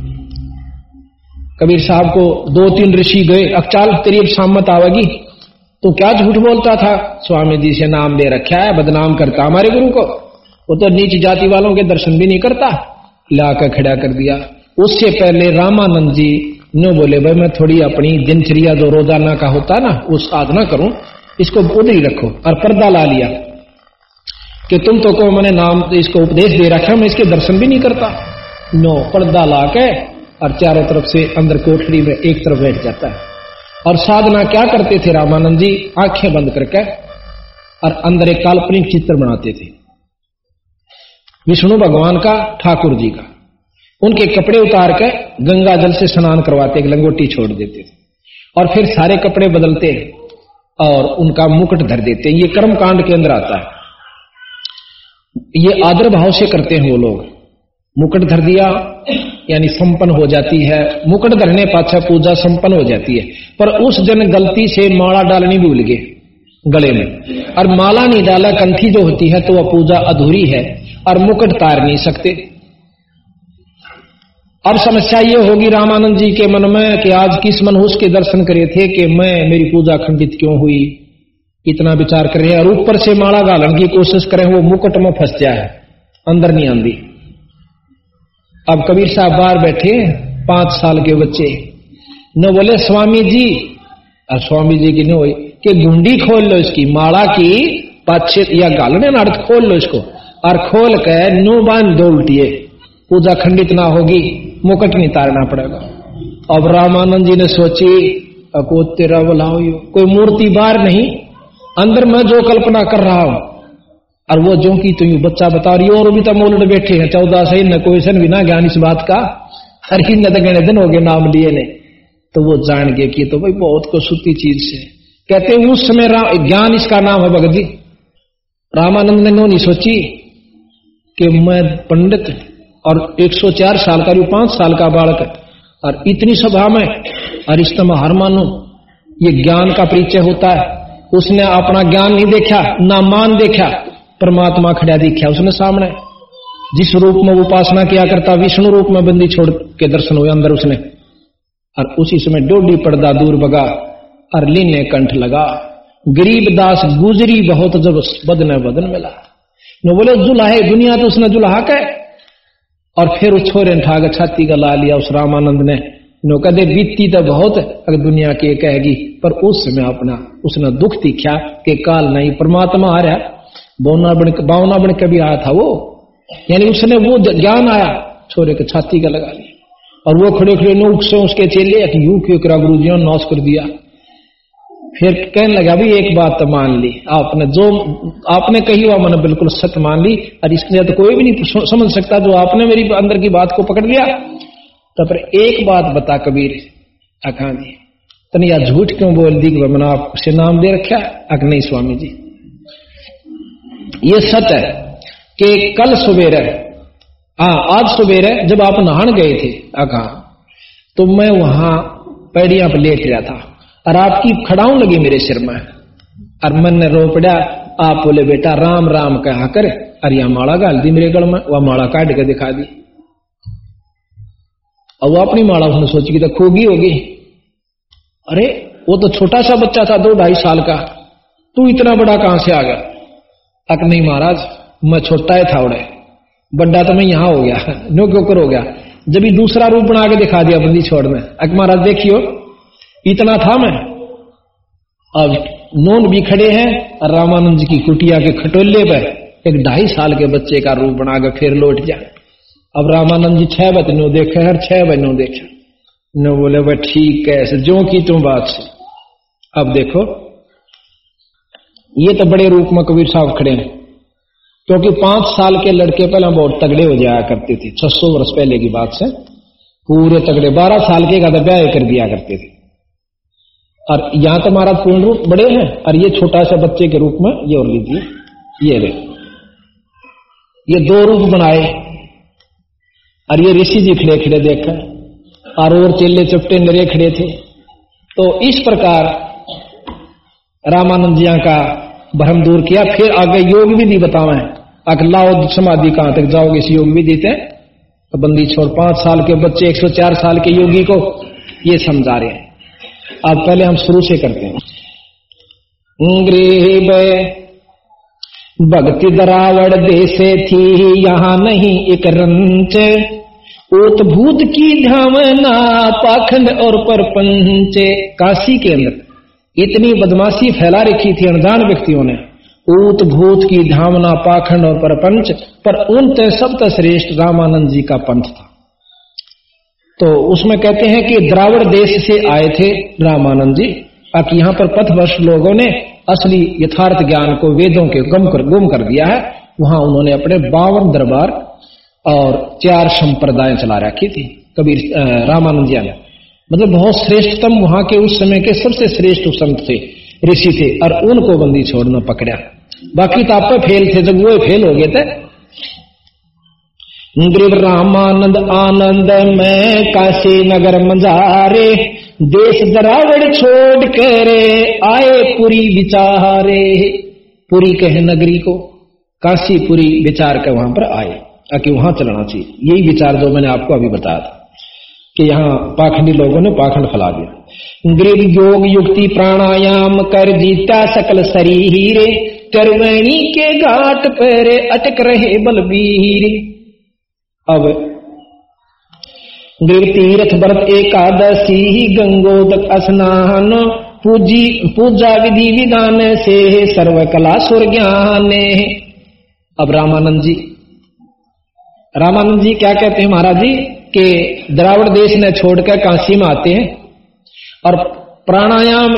[SPEAKER 2] कबीर साहब को दो तीन ऋषि गए अकचाल तेरी अब सामत आवेगी। तो क्या झूठ बोलता था? स्वामी जी से नाम ले रखा है, बदनाम करता हमारे गुरु को। वो तो नीच जाति वालों के दर्शन भी नहीं करता। लाकर खड़ा कर दिया। उससे पहले रामानंद जी ने बोले, भाई, मैं थोड़ी अपनी दिनचर्या जो रोज़ाना का होता ना, वो साधना करूँ। इसको उधर ही रखो और पर्दा ला लिया कि तुम तो को मैंने नाम, इसको उपदेश दे रखा मैं इसके दर्शन भी नहीं करता। नो, पर्दा ला के और चारों तरफ़ से अंदर कोठरी में एक तरफ़ बैठ जाता है। और साधना क्या करते थे रामानंद जी? आँखें बंद करके और अंदर एक काल्पनिक चित्र बनाते थे। विष्णु भगवान का, ठाकुर जी का। उनके कपड़े उतार कर गंगा जल से स्नान करवाते लंगोटी छोड़ देते थे। और फिर सारे कपड़े बदलते और उनका मुकुट धर देते ये कर्म कांड के अंदर आता है। ये आदर भाव से करते हैं वो लोग। मुकुट धर दिया यानी संपन्न हो जाती है, मुकुट धरने पाछा पूजा संपन्न हो जाती है। पर उस दिन गलती से माला डालनी भूल गए गले में। और माला नहीं डाला, कंठी जो होती है तो वह पूजा अधूरी है और मुकुट तार नहीं सकते। अब समस्या ये होगी रामानंद जी के मन में कि आज किस मनहूस के दर्शन करे थे कि मैं मेरी पूजा खंडित क्यों हुई? इतना विचार कर रहे हैं और ऊपर से माला गालन की कोशिश करें, वो मुकुट में फंस जाए, अंदर नहीं आंदी। अब कबीर साहब बाहर बैठे पाँच साल के बच्चे। न बोले, स्वामी जी। और स्वामी जी की नहीं कि गुंडी खोल लो इसकी, माला की पाछे या गालने नाट खोल लो इसको, और खोल के नो बाँध दो उल्टिए। पूजा खंडित ना होगी, मुकट नहीं तारना पड़ेगा। अब रामानंद जी ने सोची अको तेरा बुलाओ कोई मूर्ति बार नहीं, अंदर मैं जो कल्पना कर रहा हूँ और वो जो की तो यू बच्चा बता रही हो, और भी तो मोलट बैठे हैं चौदह से न कोई सन बिना ज्ञान इस बात का। हर ही न गणे दिन हो गए नाम लिए ने। तो वो जान गए कि तो भाई बहुत को सुती चीज़ से कहते उस समय ज्ञान इसका नाम है भगत जी। रामानंद ने नो नहीं सोची कि मैं पंडित और 104 साल का पाँच साल का बालक, और इतनी सभा में, और इस हार मानो, ये ज्ञान का परिचय होता है। उसने अपना ज्ञान नहीं देखा, ना मान देखा परमात्मा खड़ा दिखा उसने सामने। जिस रूप में उपासना किया करता, विष्णु रूप में बंदी छोड़ के दर्शन हुए अंदर उसने। और उसी समय डोडी पर्दा दूर बगा और लीने कंठ लगा। गरीब दास गुजरी बहुत जब बदन बदन मिला। न बोले, जुलाहे दुनिया तो उसने जुलाहा के और फिर उस छोरे ठाक छाती का ला लिया उस रामानंद ने। नो कदे बीती तो बहुत, अगर दुनिया के कहेगी। पर उस समय अपना, उसने दुख दिखा के काल नहीं, परमात्मा आ रहा। बोना बन बावना बन के भी आया था वो। यानी उसने वो ज्ञान आया, छोरे के छाती का लगा लिया। और वो खड़े खड़े नूक से उसके चेले यू क्यों करा गुरु जी नौस कर दिया। फिर कहने लगा भी एक बात तो मान ली, आपने जो आपने कही हुआ मैंने बिल्कुल सत्य मान ली, और इसके तो कोई भी नहीं समझ सकता जो आपने मेरी अंदर की बात को पकड़ लिया। तो फिर एक बात बता कबीर अखा जी तन या झूठ क्यों बोल दी कि मैंने आपसे नाम दे रखा अक नहीं स्वामी जी ये सत्य है कि कल सवेरे हाँ आज सवेरे जब आप नहान गए थे अखा तो मैं वहाँ पैड़िया पर लेट गया था और आपकी खड़ाऊ लगी मेरे सिर में। और मन ने रो पड़ा, आप बोले, बेटा, राम राम कहा कर। अरे यहाँ माला गाल दी मेरे गल में, वह माला काट के दिखा दी। और वो अपनी माला उसने सोची तो खोगी होगी। अरे, वो तो छोटा सा बच्चा था, दो ढाई साल का। तू इतना बड़ा कहाँ से आ गया? अक नहीं महाराज, मैं छोटा ही था उड़े। बड्डा तो मैं यहाँ हो गया, नो क्यों कर हो गया? जब ही दूसरा रूप बना के दिखा दिया बंदी छोड़ में। अक महाराज देखियो, इतना था मैं। अब नोन भी खड़े हैं रामानंद जी की कुटिया के खटोले पर एक ढाई साल के बच्चे का रूप बना के फिर लौट जाए अब रामानंद जी छह बजे नो देखे, हर छह बजे नो देखे। नो बोले, वह ठीक है जो की तुम बात से। अब देखो ये तो बड़े रूप में कबीर साहब खड़े हैं। क्योंकि पाँच साल के लड़के पहले बहुत तगड़े हो जाया करते थे। छह सौ वर्ष पहले की बात से पूरे तगड़े, बारह साल के का ब्याह कर दिया करते थे। और यहाँ तो महाराज पूर्ण रूप बड़े हैं। और ये छोटा सा बच्चे के रूप में ये और लीजिए, ये रे। ये दो रूप बनाए। और ये ऋषि जी खड़े खड़े देखा। और और चेले चुपटे नरे खड़े थे। तो इस प्रकार रामानंद जिया का भ्रम दूर किया, फिर आगे योग विधि बतावे। अगर लाओ समाधि कहाँ तक जाओगे? इस योग विधि थे तो बंदी छोड़, पाँच साल के बच्चे 104 साल के योगी को ये समझा रहे हैं। अब पहले हम शुरू से करते हैं। भक्ति दरावड़ देसे थी, यहाँ नहीं एक रंच। ओत भूत की धावना, पाखंड और परपंच। काशी के अंदर इतनी बदमाशी फैला रखी थी अनजान व्यक्तियों ने। ऊत भूत की धामना, पाखंड और परपंच, पर उन तय सब श्रेष्ठ रामानंद जी का पंथ था। तो उसमें कहते हैं कि द्रावड़ देश से आए थे रामानंद जी। अब यहाँ पर पथभ्रष्ट लोगों ने असली यथार्थ ज्ञान को वेदों के गम कर, गुम कर दिया है। वहाँ उन्होंने अपने बावन दरबार और चार संप्रदाय चला रखी थी। कबीर रामानंद जी ने मतलब बहुत श्रेष्ठतम वहाँ के उस समय के सबसे श्रेष्ठ संत थे, ऋषि थे, और उनको बंदी छोड़ना पकड़ा। बाकी तो आप फेल थे, जब वो फेल हो गए थे। गिर रामानंद आनंद में काशी नगर मजारे, देश दरावड़ छोड़ करे आए पुरी विचारे। पुरी कहे नगरी को काशी पुरी विचार के वहाँ पर आए, ताकि वहाँ चलना चाहिए। यही विचार जो मैंने आपको अभी बताया था। कि यहाँ पाखंडी लोगों ने पाखंड फैला दिया। गृह योग युक्ति प्राणायाम कर जीता सकल शरीर तरवैणी के घाट पर अटक रहे बलबीर। अब गिर तीर्थ व्रत एकादशी ही गंगोदक स्नान, पूजी, पूजा विधि विधान से सर्व कला सुर ज्ञान। अब रामानंद जी रामानंद जी क्या कहते हैं महाराज जी? के द्रावड़ देश ने छोड़कर काशी में आते हैं और प्राणायाम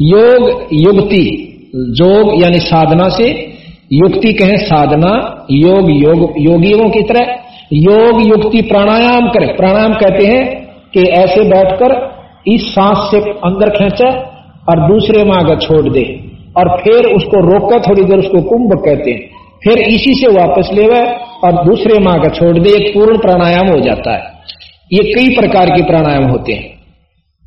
[SPEAKER 2] योग, युक्ति, जोग यानी साधना से युक्ति कहें साधना, योग योग, योगियों की तरह योग, युक्ति, प्राणायाम करे। प्राणायाम कहते हैं कि ऐसे बैठकर इस सांस से अंदर खेचे और दूसरे में आगे छोड़ दे और फिर उसको रोककर थोड़ी देर उसको कुंभ कहते हैं। फिर इसी से वापस ले और दूसरे माँ का छोड़ दे, एक पूर्ण प्राणायाम हो जाता है। ये कई प्रकार के प्राणायाम होते हैं।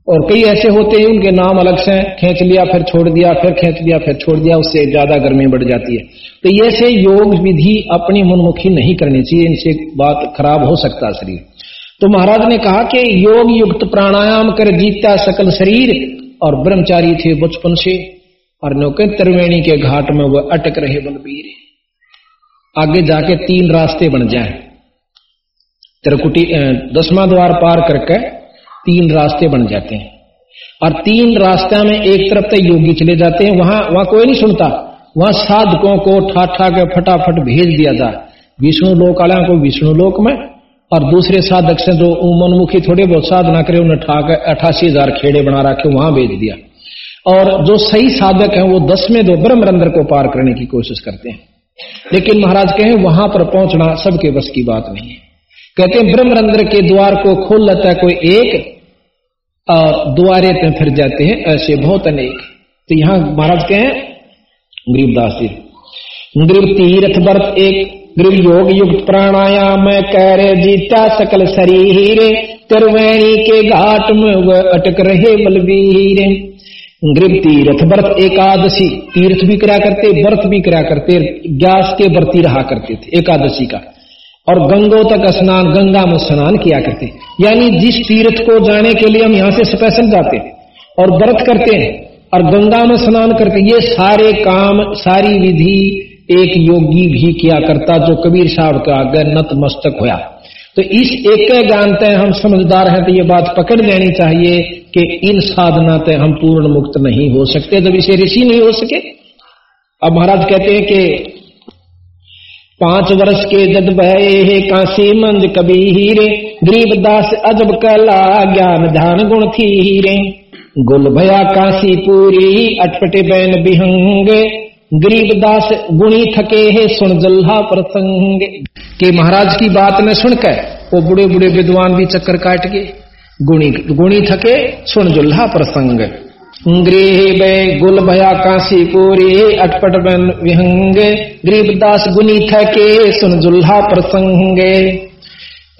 [SPEAKER 2] और कई ऐसे होते हैं, उनके नाम अलग से खींच लिया, फिर छोड़ दिया, फिर खींच लिया, फिर छोड़ दिया, उससे ज़्यादा गर्मी बढ़ जाती है। तो ऐसे योग विधि अपनी मनमुखी नहीं करनी चाहिए, इनसे बात खराब हो सकता शरीर। तो महाराज ने कहा कि योग युक्त प्राणायाम कर जीता सकल शरीर और ब्रह्मचारी थे बचपन से, और नौके त्रिवेणी के घाट में वह अटक रहे बलबीर। आगे जाके तीन रास्ते बन जाए। त्रिकुटी दसवां द्वार पार करके तीन रास्ते बन जाते हैं। और तीन रास्ते में एक तरफ़ तक योगी चले जाते हैं। वहाँ वहाँ कोई नहीं सुनता। वहाँ साधकों को ठा ठा के फटाफट भेज दिया जाए। विष्णु लोक आला को विष्णु लोक में, और दूसरे साधक से जो मनमुखी थोड़े बहुत साधना करे, उन्हें ठा कर अठासी हज़ार खेड़े बना रखे, वहाँ भेज दिया। और जो सही साधक हैं, वो दसवें दो ब्रह्मरंद्र को पार करने की कोशिश करते हैं। लेकिन महाराज कहें, वहाँ पर पहुँचना सबके बस की बात नहीं है। कहते हैं, ब्रह्मरंध्र के द्वार को खोल लेता है कोई एक, और द्वारे पे फिर जाते हैं, ऐसे बहुत अनेक। तो यहाँ महाराज के हैं गरीबदास जी गरीब तीर्थ व्रत एक गृह योग युक्त प्राणायाम कर जीता सकल शरीर, त्रिवेणी के घाट में वह अटक रहे बलवीर। गृह तीर्थ व्रत एकादशी, तीर्थ भी करा करते, व्रत भी करा करते ग्यास के व्रती रहा करते थे, एकादशी का। और गंगो तक स्नान, गंगा में स्नान किया करते। यानी जिस तीर्थ को जाने के लिए हम यहाँ से स्पेशल जाते और व्रत करते हैं और गंगा में स्नान करते ये सारे काम, सारी विधि एक योगी भी किया करता, जो कबीर साहब के आगे नतमस्तक होया। तो इस एक जानते हैं हम समझदार हैं तो ये बात पकड़ लेनी चाहिए कि इन साधना से हम पूर्ण मुक्त नहीं हो सकते। जब इसे ऋषि नहीं हो सके, अब महाराज कहते हैं कि पाँच वर्ष के जद भय काशी मंद कबीर गरीबदास अजब कला ज्ञान ध्यान गुण थी हीरे गुल भया काशी पूरी अटपटे बैन बिहंग गरीबदास गुणी थके है सुन जल्हा प्रसंग। के महाराज की बात में सुनकर वो बुढ़े बुढ़े विद्वान भी चक्कर काट गए। गुणी गुणी थके, सुन जुल्हा प्रसंग। गृह गुल भया काशी पूरी अटपट बन विहंग। गरीबदास गुनी थके, सुन जुल्हा प्रसंग।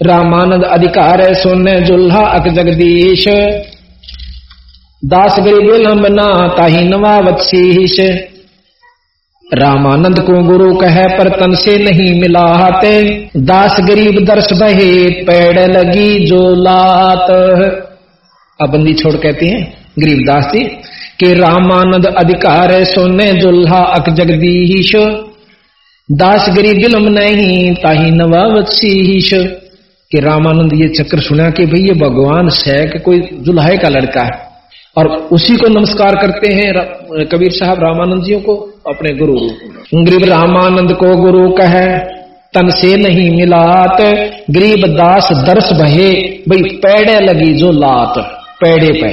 [SPEAKER 2] रामानंद अधिकार है सुन जुल्हा अक जगदीश। दास गरीब लंबना ताही नवा वत्सीश। रामानंद को गुरु कहे, पर तन से नहीं मिलाते दास गरीब दर्श बहे, पेड़ लगी जो लात। अब बंदी छोड़ कहते हैं गरीबदास जी, के रामानंद अधिकार है सोने, जुल्हा अक जगदीश दास गरीब दिलम नहीं, ताही नवावशीश के रामानंद ये चक्र सुना के भाई ये भगवान से कोई जुल्हे का लड़का है। और उसी को नमस्कार करते हैं कबीर साहब रामानंद जी को, अपने गुरु गरीब रामानंद को गुरु कहे, तन से नहीं मिलात, गरीब दास दर्श बहे भाई पेड़े लगी जो लात। पेड़े पे,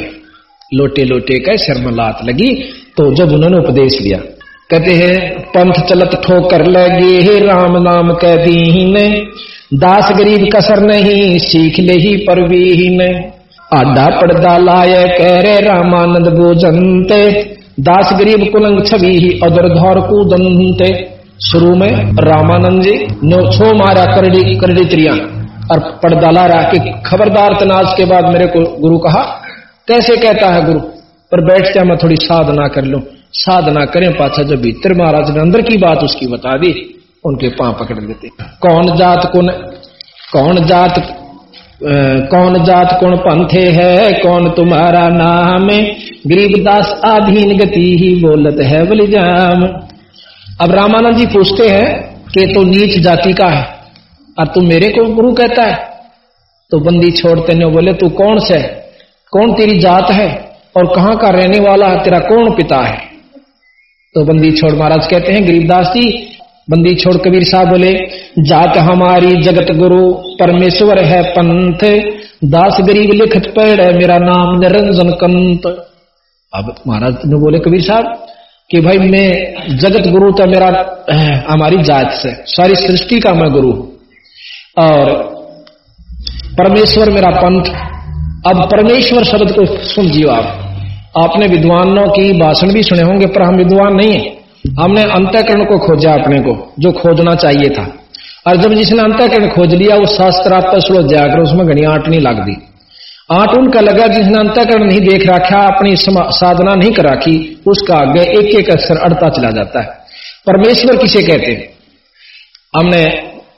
[SPEAKER 2] लोटे लोटे का शर्म लात लगी। तो जब उन्होंने उपदेश दिया, कहते हैं, पंथ चलत ठोकर लगे हे, राम नाम कह दीन। दास गरीब कसर नहीं, सीख ले ही परवीन। आडा पड़दा लाय कह रे रामानंद भोजनते दास गरीब कुलंग छवि ही अदर धौर कूदंते शुरू में रामानंद जी नो छो मारा करड़ी करड़ी त्रिया। और पड़दा ला रहा कि खबरदार तनाज के बाद मेरे को गुरु कहा, कैसे कहता है गुरु? पर बैठ जा, मैं थोड़ी साधना कर लू। साधना करें पाछा, जब भीतर महाराज ने अंदर की बात उसकी बता दी, उनके पाँव पकड़ लेते। कौन जात कुन कौन जात कौन जात, कौन पंथे है, कौन तुम्हारा नाम गरीबदास आधीन गति ही बोलत है बलिजाम अब रामानंद जी पूछते हैं कि तो नीच जाति का है, और तू मेरे को गुरु कहता है? तो बंदी छोड़ते ने बोले, तू कौन से? कौन तेरी जात है, और कहाँ का रहने वाला है, तेरा कौन पिता है? तो बंदी छोड़ महाराज कहते हैं, गरीबदास जी बंदी छोड़ कबीर साहब बोले, जात हमारी जगत गुरु, परमेश्वर है पंथ। दास गरीब लिखत पेड़ है, मेरा नाम निरंजन कंत। अब महाराज ने बोले, कबीर साहब, कि भाई मैं जगत गुरु तो मेरा हमारी जात से, सारी सृष्टि का मैं गुरु और परमेश्वर मेरा पंथ। अब परमेश्वर शब्द को सुन आप। आपने विद्वानों की भाषण भी सुने होंगे, पर हम विद्वान नहीं है। हमने अंतकरण को खोजा अपने को, जो खोजना चाहिए था। और जब जिसने अंतकरण खोज लिया, वो आप पर जाकर उसमें घनी आट नहीं लग दी आट उनका लगा जिसने अंतकरण नहीं देख रखा, अपनी साधना नहीं कर रखी, उसका आगे एक एक अक्षर अड़ता चला जाता है। परमेश्वर किसे कहते हैं? हमने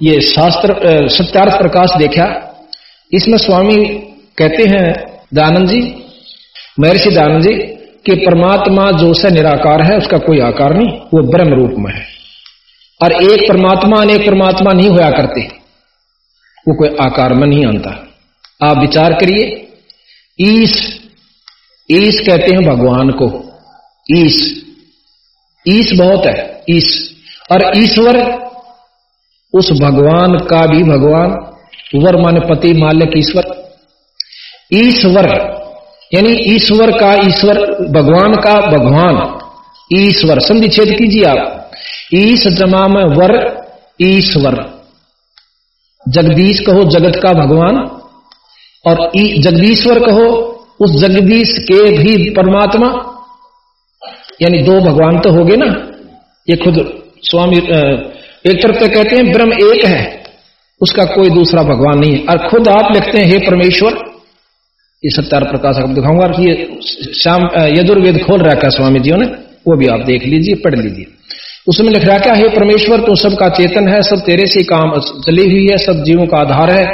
[SPEAKER 2] ये शास्त्र सत्यार्थ प्रकाश देखा। इसमें स्वामी कहते हैं, दानंद जी, महर्षि दानंद जी कि परमात्मा जो से निराकार है, उसका कोई आकार नहीं, वो ब्रह्म रूप में है। और एक परमात्मा अनेक परमात्मा नहीं होया करते, वो कोई आकार में नहीं आता। आप विचार करिए, ईश ईश कहते हैं भगवान को। ईश ईश बहुत है, ईश। और ईश्वर, उस भगवान का भी भगवान, वर माने पति मालिक ईश्वर। ईश्वर यानी ईश्वर का ईश्वर, भगवान का भगवान। ईश्वर संधि छेद कीजिए आप। ईश जमा में वर, ईश्वर। जगदीश कहो जगत का भगवान, और जगदीश्वर कहो उस जगदीश के भी परमात्मा। यानी दो भगवान तो हो गए ना। ये खुद स्वामी एक तरफ़ तो कहते हैं ब्रह्म एक है, उसका कोई दूसरा भगवान नहीं है। और खुद आप लिखते हैं, हे परमेश्वर ये सत्यार प्रकाश आप दिखाऊँगा। कि ये शाम यजुर्वेद खोल रखा स्वामी जी ने, वो भी आप देख लीजिए, पढ़ लीजिए। उसमें लिख रहा क्या हे परमेश्वर तो सबका चेतन है, सब तेरे से काम चली हुई है, सब जीवों का आधार है।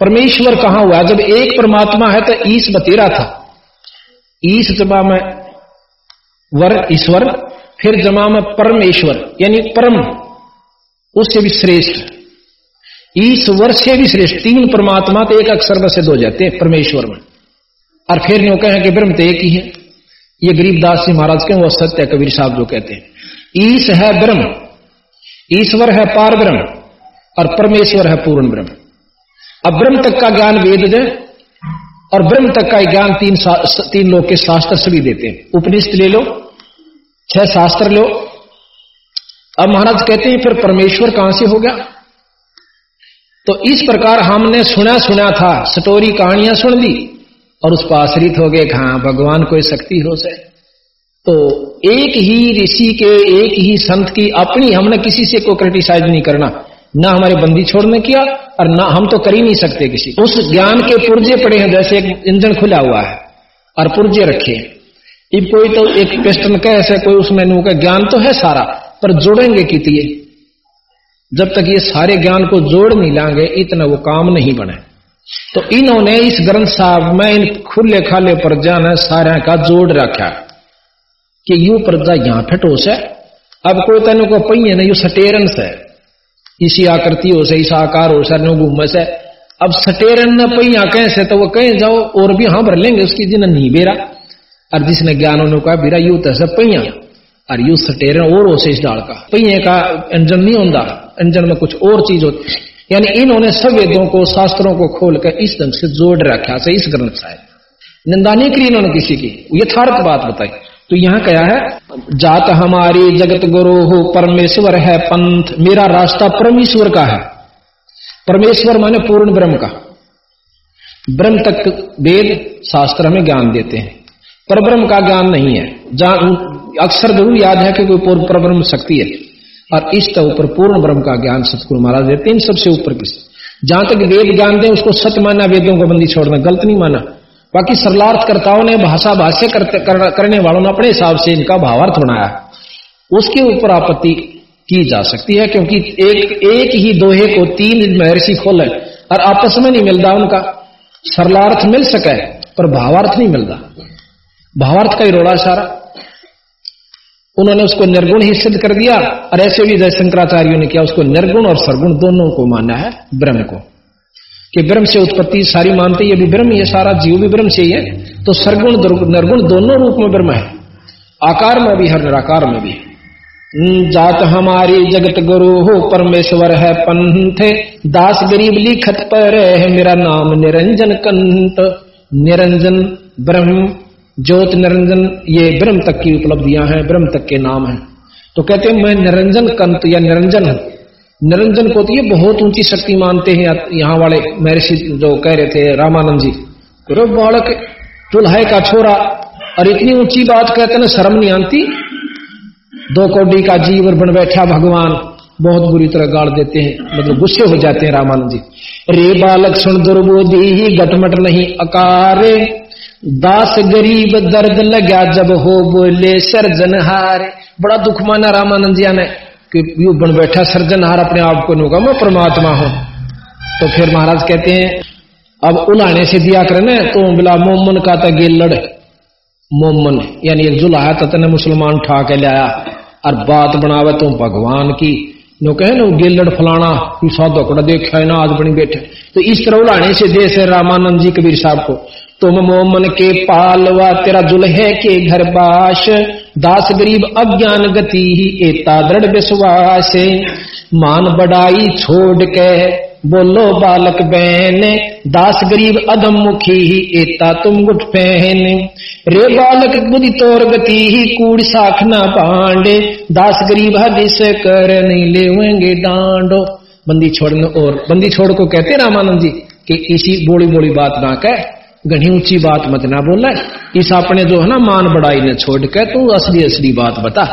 [SPEAKER 2] परमेश्वर कहाँ हुआ जब एक परमात्मा है तो ईस बतेरा था। ईस जमा में वर, ईश्वर, फिर जमा में परमेश्वर, यानी परम, उससे भी श्रेष्ठ। ईश्वर से भी श्रेष्ठ। तीन परमात्मा तो एक अक्षर में सिद्ध हो जाते हैं, परमेश्वर में। और फिर यूँ कहें कि ब्रह्म तो एक ही है। ये गरीबदास जी महाराज के वो सत्य कबीर साहब जो कहते हैं। ईश है ब्रह्म, ईश्वर है पार ब्रह्म, और परमेश्वर है पूर्ण ब्रह्म। अब ब्रह्म तक का ज्ञान वेद दे, और ब्रह्म तक का ज्ञान तीन तीन लोग के शास्त्र सभी देते हैं। उपनिषद ले लो, छह शास्त्र लो। अब महाराज कहते हैं, फिर परमेश्वर कहाँ से हो गया? तो इस प्रकार हमने सुना सुना था, स्टोरी कहानियाँ सुन ली। और उस पर आश्रित हो गए हाँ भगवान कोई शक्ति हो से तो एक ही ऋषि के एक ही संत की अपनी, हमने किसी से को क्रिटिसाइज नहीं करना। ना हमारे बंदी छोड़ने किया, और ना हम तो कर ही नहीं सकते किसी। उस ज्ञान के पुर्जे पड़े हैं, जैसे एक इंजन खुला हुआ है, और पुर्जे रखे हैं। अब कोई तो एक पेस्टन का ऐसे कोई उसमें का ज्ञान तो है सारा, पर जोड़ेंगे कितिए जब तक ये सारे ज्ञान को जोड़ नहीं लाएँगे, इतना वो काम नहीं बने। तो इन्होंने इस ग्रंथ साहब में इन खुले खाले प्रजा ने सारे का जोड़ रखा कि यू प्रजा यहाँ फटोस है। अब कोई तेन को पहिए ना यू सटेरन से। इसी आकृति हो से इस आकार हो सर घूम से अब सटेरन न पहिया कैसे तो वो कहीं जाओ और भी हाँ भर लेंगे, उसकी जिन्हें नहीं बेरा। और जिसने ज्ञान उन्होंने कहा बेरा, यू तैसे पहिया और यू सटेरन और हो से इस डाल का। पहिए का इंजन नहीं होता इंजन में कुछ और चीज़ होती। यानी इन्होंने सब वेदों को, शास्त्रों को खोलकर इस ढंग से जोड़ रखा से इस ग्रंथ साहब नहीं करी इन्होंने किसी की। यथार्थ बात बताई। तो यहाँ क्या है? जात हमारी जगत गुरु हो, परमेश्वर है पंथ। मेरा रास्ता परमेश्वर का है। परमेश्वर माने पूर्ण ब्रह्म का। ब्रह्म तक वेद शास्त्र हमें ज्ञान देते हैं। पर ब्रह्म का ज्ञान नहीं है। अक्सर ज़रूर याद है कि कोई पूर्ण पर ब्रह्म शक्ति है। और तो ऊपर पूर्ण ब्रह्म का ज्ञान सतगुरु महाराज देते हैं सबसे ऊपर किस जहाँ तक वेद ज्ञान दे, उसको सत्य माना, वेदों को बंदी छोड़ना गलत नहीं माना। बाकी सरलार्थकर्ताओं ने भाषा भाष्य करने वालों ने अपने हिसाब से इनका भावार्थ बनाया। उसके ऊपर आपत्ति की जा सकती है, क्योंकि एक एक ही दोहे को तीन महर्षि खोले और आपस में नहीं मिलता उनका। सरलार्थ मिल सके, पर भावार्थ नहीं मिलता। भावार्थ का ही रोड़ा सारा उन्होंने उसको निर्गुण ही सिद्ध कर दिया और ऐसे भी जय शंकराचार्यों ने किया, उसको निर्गुण और सरगुण दोनों को माना है, ब्रह्म को। कि ब्रह्म से उत्पत्ति सारी मानते ये भी ब्रह्म ये सारा जीव भी ब्रह्म से ही है तो सरगुण निर्गुण दोनों रूप में ब्रह्म है। आकार में भी हर निराकार में भी जात हमारी जगत गुरु हो, परमेश्वर है पंथ। दास गरीब लिखत पर है, मेरा नाम निरंजन कंत निरंजन ब्रह्म ज्योत निरंजन, ये ब्रह्म तक की उपलब्धियाँ हैं, ब्रह्म तक के नाम हैं। तो कहते हैं, मैं निरंजन कंत या निरंजन हूँ। निरंजन को तो ये बहुत ऊँची शक्ति मानते हैं यहाँ वाले महर्षि जो कह रहे थे, रामानंद जी। तो बालक, चूल्हे का छोरा, और इतनी ऊँची बात कहते ना, शर्म नहीं आती? दो कोडी का जीव और बन बैठा भगवान, बहुत बुरी तरह गाड़ देते हैं मतलब गुस्से हो जाते हैं रामानंद जी। रे बालक, सुन दुर्बोधी ही गटमट नहीं अकारे दास गरीब दर्द लगा जब हो बोले, सर्जन हारे। बड़ा दुख माना रामानंद जी ने कि यू बन बैठा सर्जनहार अपने आप को नहीं मैं परमात्मा हूँ। तो फिर महाराज कहते हैं, अब उलाने से दिया करे तो बिला मोमन का था गेलड़ मोमन, यानी एक जुलाहा तने मुसलमान ठा के लाया और बात बनावे तुम भगवान की। नो कहे ना गेलड़ फलाना साधो कड़ा देखा है ना, आज बनी बैठे। तो इस तरह उलाने से दे से रामानंद जी कबीर साहब को। तुम मोमन के पालवा, तेरा जुल्हे के घर बाश। दास गरीब अज्ञान गति ही एता दृढ़ विश्वास। मान बड़ाई छोड़ के बोलो बालक बहन, दास गरीब अधम मुखी ही एता तुम गुट पहन। रे बालक बुद्धि तोर गति ही कूड़ साख न पांडे दास गरीब हदिस कर नहीं लेवेंगे डांडो बंदी छोड़ने और बंदी छोड़ को कहते रामानंद जी कि इसी बोली बोली बात ना कह। घनी ऊँची बात मत ना बोला। इस अपने जो है ना मान बड़ाई ने छोड़ के तू असली असली बात बता।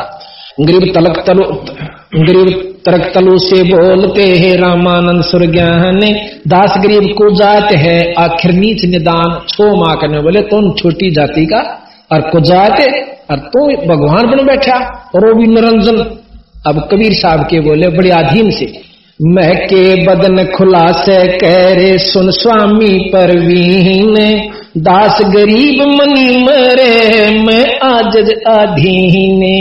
[SPEAKER 2] गरीब तलक तलो, गरीब तरक तलु से बोलते है रामानंद सुर ज्ञान दास गरीब को जात है, आखिर नीच निदान छो माँ करने बोले तुम छोटी जाति का, और को जाते और तू भगवान बन बैठा, और वो भी निरंजन। अब कबीर साहब के बोले, बड़े अधीन से मैं के बदन खुला से करे सुन स्वामी परवीन। दास गरीब मनी मरे, मैं आजज आधीने।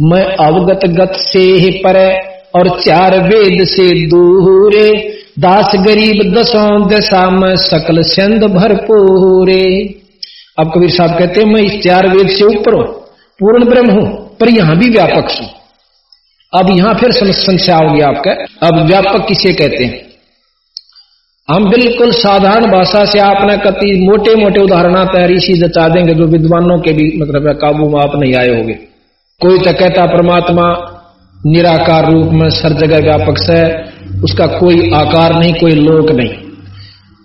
[SPEAKER 2] मैं अवगत गत से ही पर और चार वेद से दूरे। दास गरीब दसों दशा में सकल चंद भरपूरे। अब कबीर साहब कहते हैं, मैं इस चार वेद से ऊपर हूँ, पूर्ण ब्रह्म हूँ, पर यहाँ भी व्यापक हूँ। अब यहाँ फिर संख्या होगी आपका। अब व्यापक किसे कहते हैं? हम बिल्कुल साधारण भाषा से आपने कति मोटे मोटे उदाहरण ऋषि जता देंगे जो विद्वानों के भी मतलब काबू में आप नहीं आए होंगे। कोई तो कहता परमात्मा निराकार रूप में सर जगह व्यापक से उसका कोई आकार नहीं, कोई लोक नहीं।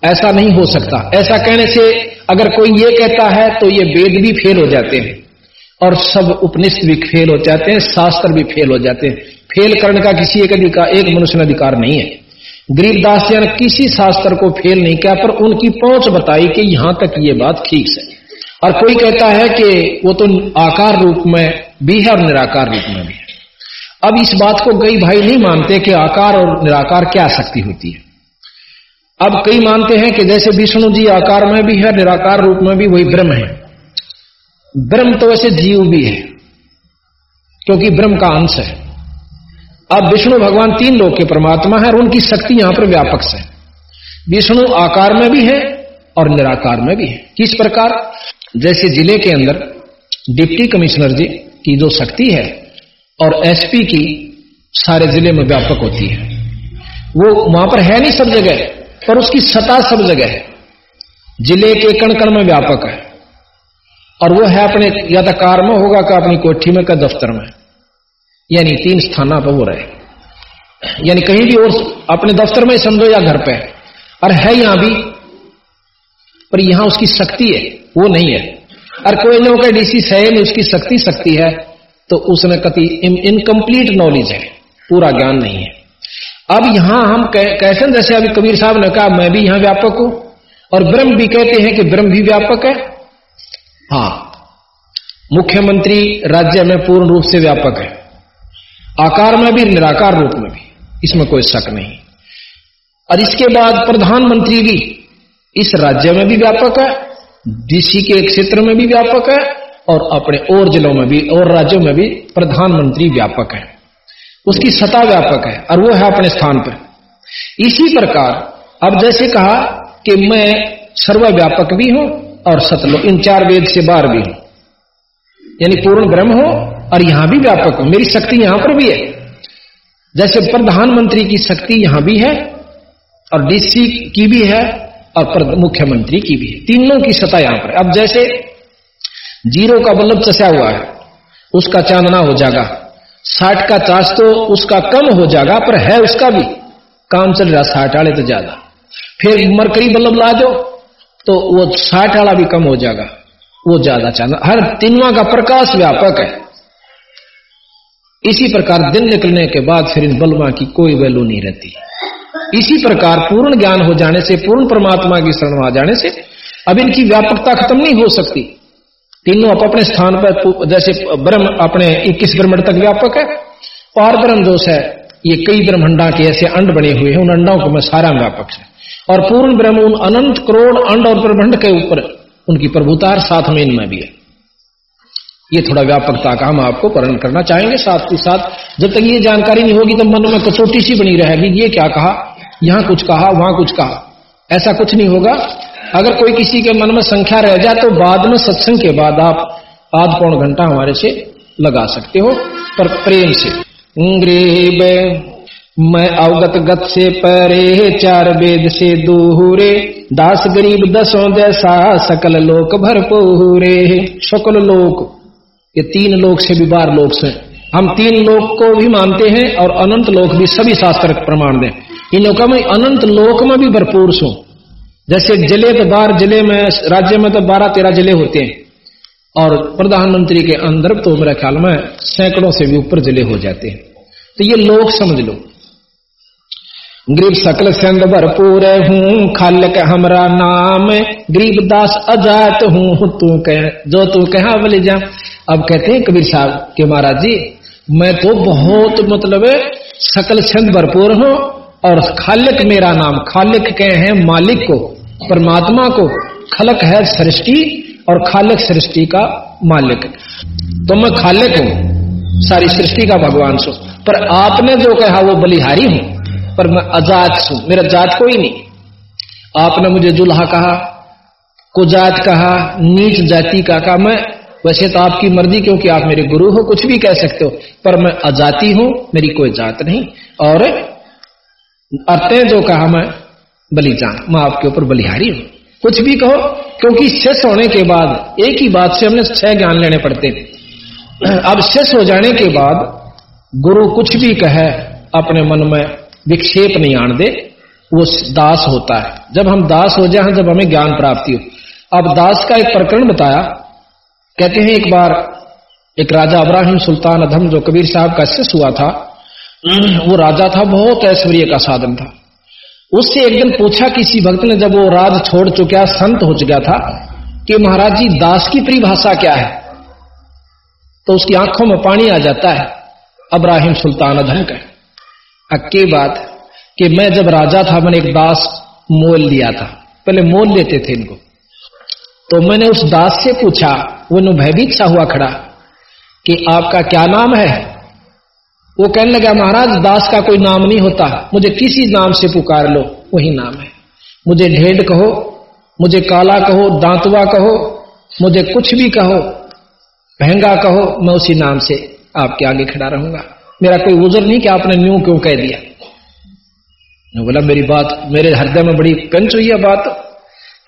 [SPEAKER 2] ऐसा नहीं हो सकता। ऐसा कहने से अगर कोई ये कहता है तो ये वेद भी फेल हो जाते हैं। और सब उपनिषद भी फेल हो जाते हैं, शास्त्र भी फेल हो जाते हैं। फेल करने का किसी एक अधिकार, एक मनुष्य में अधिकार नहीं है। गरीबदास ने किसी शास्त्र को फेल नहीं किया, पर उनकी पहुँच बताई कि यहाँ तक ये बात ठीक है। और कोई कहता है कि वो तो आकार रूप में भी है और निराकार रूप में भी है। अब इस बात को कई भाई नहीं मानते कि आकार और निराकार क्या शक्ति होती है। अब कई मानते हैं कि जैसे विष्णु जी आकार में भी है, निराकार रूप में भी, वही ब्रह्म है। ब्रह्म तो वैसे जीव भी है, क्योंकि ब्रह्म का अंश है। अब विष्णु भगवान तीन लोग के परमात्मा है और उनकी शक्ति यहाँ पर व्यापक से विष्णु आकार में भी है और निराकार में भी है। किस प्रकार? जैसे ज़िले के अंदर डिप्टी कमिश्नर जी की जो शक्ति है और एसपी की सारे ज़िले में व्यापक होती है। वो वहाँ पर है नहीं सब जगह, पर उसकी सता सब जगह है। ज़िले के कण कण में व्यापक है। और वो है अपने या तो कार में होगा का अपनी कोठी में का दफ्तर में। यानी तीन स्थाना पर वो रहे। यानी कहीं भी और अपने दफ्तर में समझो या घर पे। और है यहाँ भी, पर यहाँ उसकी शक्ति है, वो नहीं है। और कोई लोगों का डीसी है नहीं, उसकी शक्ति शक्ति है तो उसने कति इनकम्प्लीट नॉलेज है, पूरा ज्ञान नहीं है। अब यहाँ हम कैसे जैसे अभी कबीर साहब ने कहा, मैं भी यहाँ व्यापक हूँ। और ब्रह्म भी कहते हैं कि ब्रह्म भी व्यापक है। हाँ, मुख्यमंत्री राज्य में पूर्ण रूप से व्यापक है। आकार में भी, निराकार रूप में भी, इसमें कोई शक नहीं। और इसके बाद प्रधानमंत्री भी इस राज्य में भी व्यापक है डीसी के क्षेत्र में भी व्यापक है, और अपने और जिलों में भी, और राज्यों में भी प्रधानमंत्री व्यापक है। उसकी सत्ता व्यापक है, और वो है अपने स्थान पर। इसी प्रकार, अब जैसे कहा कि मैं सर्वव्यापक भी हूँ और सतलो इन चार वेद से बाहर भी। हूँ यानी पूर्ण ब्रह्म हो और यहाँ भी व्यापक हो। मेरी शक्ति यहाँ पर भी है। जैसे प्रधानमंत्री की शक्ति यहाँ भी है और डीसी की भी है और मुख्यमंत्री की भी है। तीनों की सत्ता यहाँ पर अब जैसे ज़ीरो का बल्ब चसा हुआ है, उसका चांदना हो जाएगा साठ का चार्ज तो उसका कम हो जाएगा पर है उसका भी। काम चल रहा, साठ आड़े तो ज़्यादा। फिर मरकरी बल्ब ला दो। तो वो साठ वाला भी कम हो जाएगा, वो ज़्यादा चांदा। हर तीनवा का प्रकाश व्यापक है। इसी प्रकार दिन निकलने के बाद फिर इन बलवा की कोई वैल्यू नहीं रहती। इसी प्रकार पूर्ण ज्ञान हो जाने से, पूर्ण परमात्मा की शरण आ जाने से, अब इनकी व्यापकता खत्म नहीं हो सकती। तीनों आप अपने स्थान पर, जैसे ब्रह्म अपने इक्कीस ब्रह्मंड तक व्यापक है। पार ब्रह्म दोष है ये कई ब्रह्मंडा के ऐसे अंड बने हुए हैं, उन अंडों को मैं सारा व्यापक है और पूर्ण ब्रह्म उन अनंत करोड़ अंड और ब्रह्मंड के ऊपर, उनकी प्रभुतार साथ में इनमें भी है। ये थोड़ा व्यापकता का हम आपको वर्णन करना चाहेंगे, साथ ही साथ जब तक ये जानकारी नहीं होगी तो मन में कचोटी सी बनी रहेगी ये क्या कहा? यहाँ कुछ कहा, वहाँ कुछ कहा। ऐसा कुछ नहीं होगा। अगर कोई किसी के मन में संख्या रह जाए तो बाद में सत्संग के बाद आप आध पौन घंटा हमारे से लगा सकते हो, पर प्रेम से। ग्रीब। मैं अवगत गत से परे, चार वेद से दूरे दास गरीब दसों जैसा, सकल लोक भरपूरे। सकल लोक, ये तीन लोक से भी बार लोक से। हम तीन लोक को भी मानते हैं और अनंत लोक भी सभी शास्त्र प्रमाण दें। इन लोगों में अनंत लोक में भी भरपूर सो। जैसे ज़िले तो बार ज़िले में, राज्य में तो बारह तेरह ज़िले होते हैं। और प्रधानमंत्री के अंदर तो मेरे ख्याल में सैकड़ों से भी ऊपर ज़िले हो जाते हैं। तो ये लोग समझ लो। गरीब सकल संग भरपूर हूँ खाल के हमरा नाम। गरीब दास अजात हूँ तू कह, जो तू कहा बोले जा। अब कहते हैं कबीर साहब के महाराज जी, मैं तो बहुत मतलब सकल छंद भरपूर हूँ और खालिक मेरा नाम, खालिक कहे हैं मालिक को, परमात्मा को, खलक है सृष्टि। और खालिक सृष्टि का मालिक। तो मैं खालिक हूँ, सारी सृष्टि का भगवान सु पर आपने जो कहा वो बलिहारी हूँ, पर मैं अजात सु मेरा जात कोई नहीं। आपने मुझे जुल्हा कहा, कुजात कहा, नीच जाति का कहा, मैं वैसे तो आपकी मर्ज़ी, क्योंकि आप मेरे गुरु हो, कुछ भी कह सकते हो। पर मैं अजाति हूँ, मेरी कोई जात नहीं। और अर्ते जो कहा मैं बलि जान मैं आपके ऊपर बलिहारी हूँ। कुछ भी कहो, क्योंकि शेष होने के बाद एक ही बात से हमने छह ज्ञान लेने पड़ते अब शेष हो जाने के बाद गुरु कुछ भी कहे, अपने मन में विक्षेप नहीं आन दे, वो दास होता है। जब हम दास हो जाए, जब हमें ज्ञान प्राप्ति हो। अब दास का एक प्रकरण बताया। कहते हैं, एक बार एक राजा अब्राहिम सुल्तान अधम, जो कबीर साहब का शिष्य हुआ था, वो राजा था, बहुत ऐश्वर्य का साधन था। उससे एक दिन पूछा किसी भक्त ने, जब वो राज छोड़ चुका, संत हो चुका था, कि महाराज जी, दास की परिभाषा क्या है? तो उसकी आँखों में पानी आ जाता है। अब्राहिम सुल्तान अधम का अक्के बात कि मैं जब राजा था, मैंने एक दास मोल लिया था। पहले मोल लेते थे इनको। तो मैंने उस दास से पूछा, वो भयभीत सा हुआ खड़ा, कि आपका क्या नाम है? वो कहने लगा महाराज, दास का कोई नाम नहीं होता। मुझे किसी नाम से पुकार लो। वही नाम है। मुझे ढेड कहो, मुझे काला कहो, दांतवा कहो, मुझे कुछ भी कहो महँगा कहो, मैं उसी नाम से आपके आगे खड़ा रहूँगा। मेरा कोई उजर नहीं कि आपने न्यू क्यों कह दिया? बोला, मेरी बात, मेरे हृदय में बड़ी कंच हुई है बात।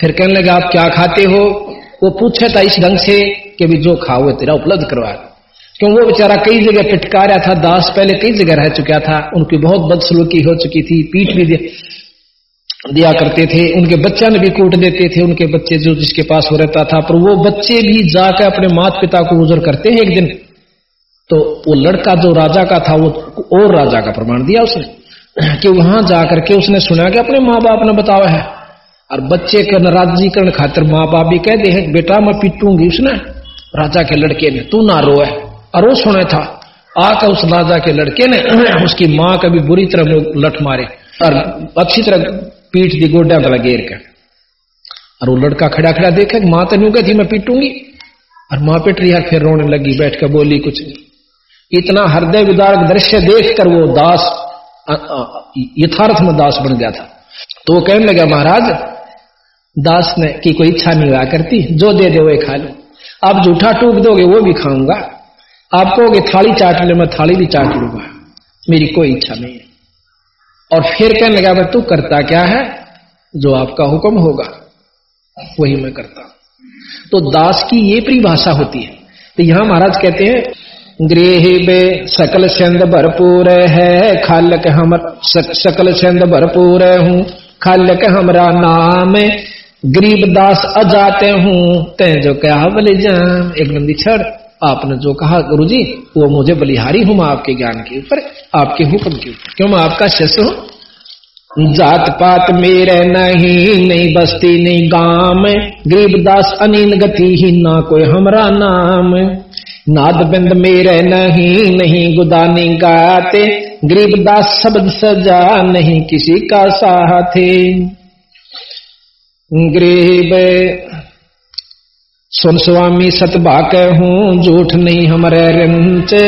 [SPEAKER 2] फिर कहने लगा, आप क्या खाते हो? वो पूछे था इस ढंग से कि भी जो खाओ तेरा उपलब्ध करवा क्यों वो बेचारा कई जगह पिटका रहा था, दास पहले कई जगह रह चुका था, उनकी बहुत बदसलूकी हो चुकी थी, पीठ भी दिया करते थे, उनके बच्चा ने भी कूट देते थे, उनके बच्चे जो जिसके पास हो रहता था, पर वो बच्चे भी जाकर अपने माता पिता को गुजर करते हैं एक दिन। तो वो लड़का जो राजा का था, वो और राजा का प्रमाण दिया उसने, कि वहाँ जाकर के उसने सुना कि अपने माँ बाप ने बतावा है। और बच्चे के नाराजीकरण खातिर माँ बाप भी कह दे बेटा, मैं पीटूँगी उसने। राजा के लड़के ने, तू ना रो है वो सुना था, आकर उस राजा के लड़के ने उसकी माँ का भी बुरी तरह लठ मारे और अच्छी तरह पीठ दी गोड्या वाला गेर कर। और वो लड़का खड़ा खड़ा देखे, माँ तो नहीं थी मैं पीटूँगी। और माँ पिट रही है, फिर रोने लगी, बैठ कर बोली कुछ इतना हृदय विदारक दृश्य देख कर वो दास यथार्थ में दास बन गया था। तो वो कहने लगा, महाराज, दास ने की कोई इच्छा नहीं हुआ करती, जो दे दे वो खा लो। आप जूठा टूक दोगे, वो भी खाऊँगा। आप कहोगे, थाली चाट ले, मैं थाली भी चाट लूँगा। मेरी कोई इच्छा नहीं है। और फिर कहने लगा भाई तू करता क्या है? जो आपका हुक्म होगा, वही मैं करता तो दास की ये परिभाषा होती है। तो यहाँ महाराज कहते हैं गृह बे, सकल छंद भरपूर है, खालक हम सकल छंद भरपूर हूँ, खालक हमरा नाम, गरीब दास अजाते हूँ, ते जो क्या बलि जाम एक नंदी छड़। आपने जो कहा गुरु जी वो मुझे बलिहारी हूँ मैं आपके ज्ञान के ऊपर, आपके हुक्म के ऊपर। क्यों मैं आपका शिष्य हूँ? जात पात मेरे नहीं नहीं बस्ती, नहीं गाँव गरीबदास अनिल गति ही ना कोई हमारा नाम। नाद बिंद मेरे नहीं नहीं गुदानी गाते। गरीबदास शब्द सजा नहीं किसी का साथे। गरीब सुन स्वामी सतभाक हूँ झूठ नहीं हमारे रंचे।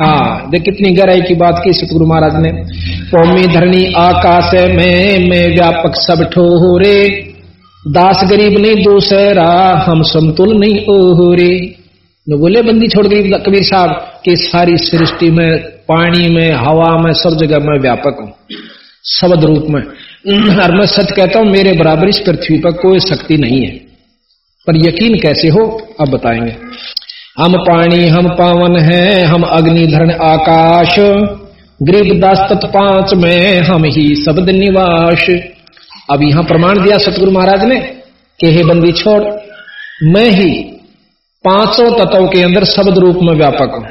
[SPEAKER 2] हाँ देख कितनी गहराई की बात की सतगुरु महाराज ने। कौमी धरणी आकाश में मैं व्यापक सब ठोरे दास गरीब नहीं दूसरा, हम समतुल नहीं ओहरे। बोले बंदी छोड़ गई कबीर साहब कि सारी सृष्टि में पानी में, हवा में सब जगह में व्यापक हूँ। शब्द रूप में। और मैं सच कहता हूँ, मेरे बराबर इस पृथ्वी पर कोई शक्ति नहीं है। पर यकीन कैसे हो, अब बताएँगे। हम पानी हम पावन हैं, हम अग्नि धरण आकाश। गरीब दास पाँच में हम ही शब्द निवास। अब यहाँ प्रमाण दिया सतगुरु महाराज ने कि हे बंदी छोड़, मैं ही पाँचों तत्वों के अंदर शब्द रूप में व्यापक हूँ।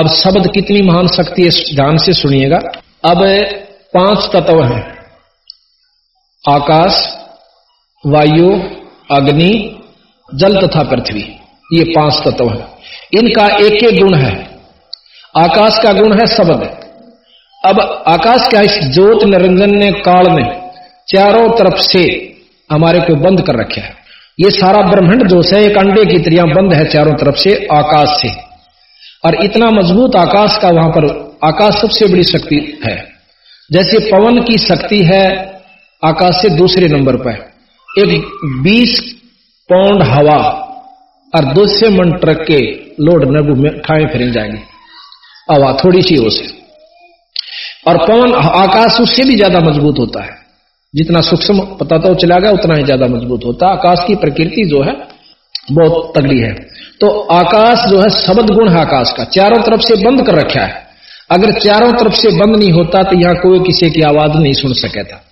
[SPEAKER 2] अब शब्द कितनी महान शक्ति है, ध्यान से सुनिएगा। अब पाँच तत्व हैं। आकाश, वायु अग्नि, जल तथा पृथ्वी। ये पाँच तत्व है। इनका एक एक गुण है। आकाश का गुण है शब्द अब आकाश का इस ज्योत निरंजन ने काल में चारों तरफ़ से हमारे को बंद कर रखे है? ये सारा ब्रह्मांड जो है, एक अंडे की त्रिया बंद है चारों तरफ़ से आकाश से। और इतना मज़बूत आकाश का वहाँ पर आकाश सबसे बड़ी शक्ति है। जैसे पवन की शक्ति है, आकाश से दूसरे नंबर पर एक 20 पाउंड हवा और दो से मन ट्रक के लोड नबू में ठाए फिर जाएँगे। हवा थोड़ी सी हो से। और पवन आकाश उससे भी ज़्यादा मज़बूत होता है। जितना सूक्ष्म पता तो चला गया, उतना ही ज़्यादा मज़बूत होता है। आकाश की प्रकृति जो है, बहुत तगड़ी है। तो आकाश जो है शब्द गुण है आकाश का। चारों तरफ़ से बंद कर रखा है। अगर चारों तरफ़ से बंद नहीं होता तो यहाँ कोई किसी की आवाज़ नहीं सुन सके था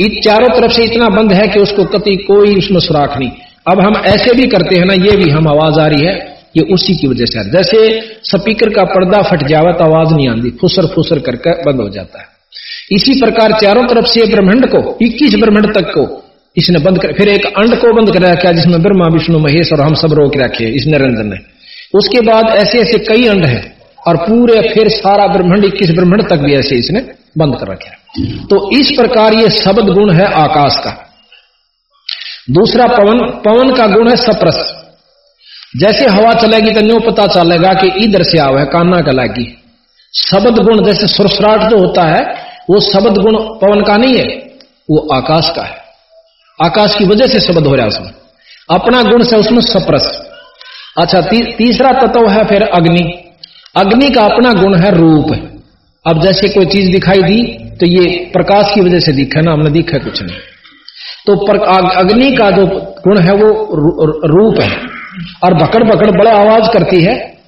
[SPEAKER 2] चारों तरफ़ से इतना बंद है कि उसको कति कोई उसमें सुराख नहीं। अब हम ऐसे भी करते हैं ना, ये भी हम आवाज़ आ रही है, ये उसी की वजह से है। जैसे स्पीकर का पर्दा फट जावा तो आवाज़ नहीं आती फुसर फुसर करके बंद हो जाता है। इसी प्रकार चारों तरफ़ से ब्रह्मंड को, इक्कीस ब्रह्मंड तक को इसने बंद कर, फिर एक अंड को बंद कर रखा जिसमें ब्रह्मा, विष्णु, महेश और हम सब रोक रखे इस निरंजन ने। उसके बाद ऐसे ऐसे कई अंड है। और पूरे फिर सारा ब्रह्मंड इक्कीस ब्रह्मंड तक भी ऐसे इसने बंद कर रखे तो इस प्रकार ये शब्द गुण है आकाश का। दूसरा पवन पवन का गुण है सप्रस। जैसे हवा चलेगी तो न्यू पता चलेगा कि इधर से आवे काना लागी। शब्द गुण जैसे सुरसराट जो होता है वो शब्द गुण पवन का नहीं है वो आकाश का है। आकाश की वजह से शब्द हो रहा है उसमें। अपना गुण से उसमें सप्रस। अच्छा ती, तीसरा तत्व है फिर अग्नि। अग्नि का अपना गुण है रूप। है अब जैसे कोई चीज़ दिखाई दी तो ये प्रकाश की वजह से दिखा ना, हमने दिखा कुछ नहीं। तो अग्नि का जो गुण है वो रूप है। और बकड़ बकड़ बड़ा आवाज़ करती है,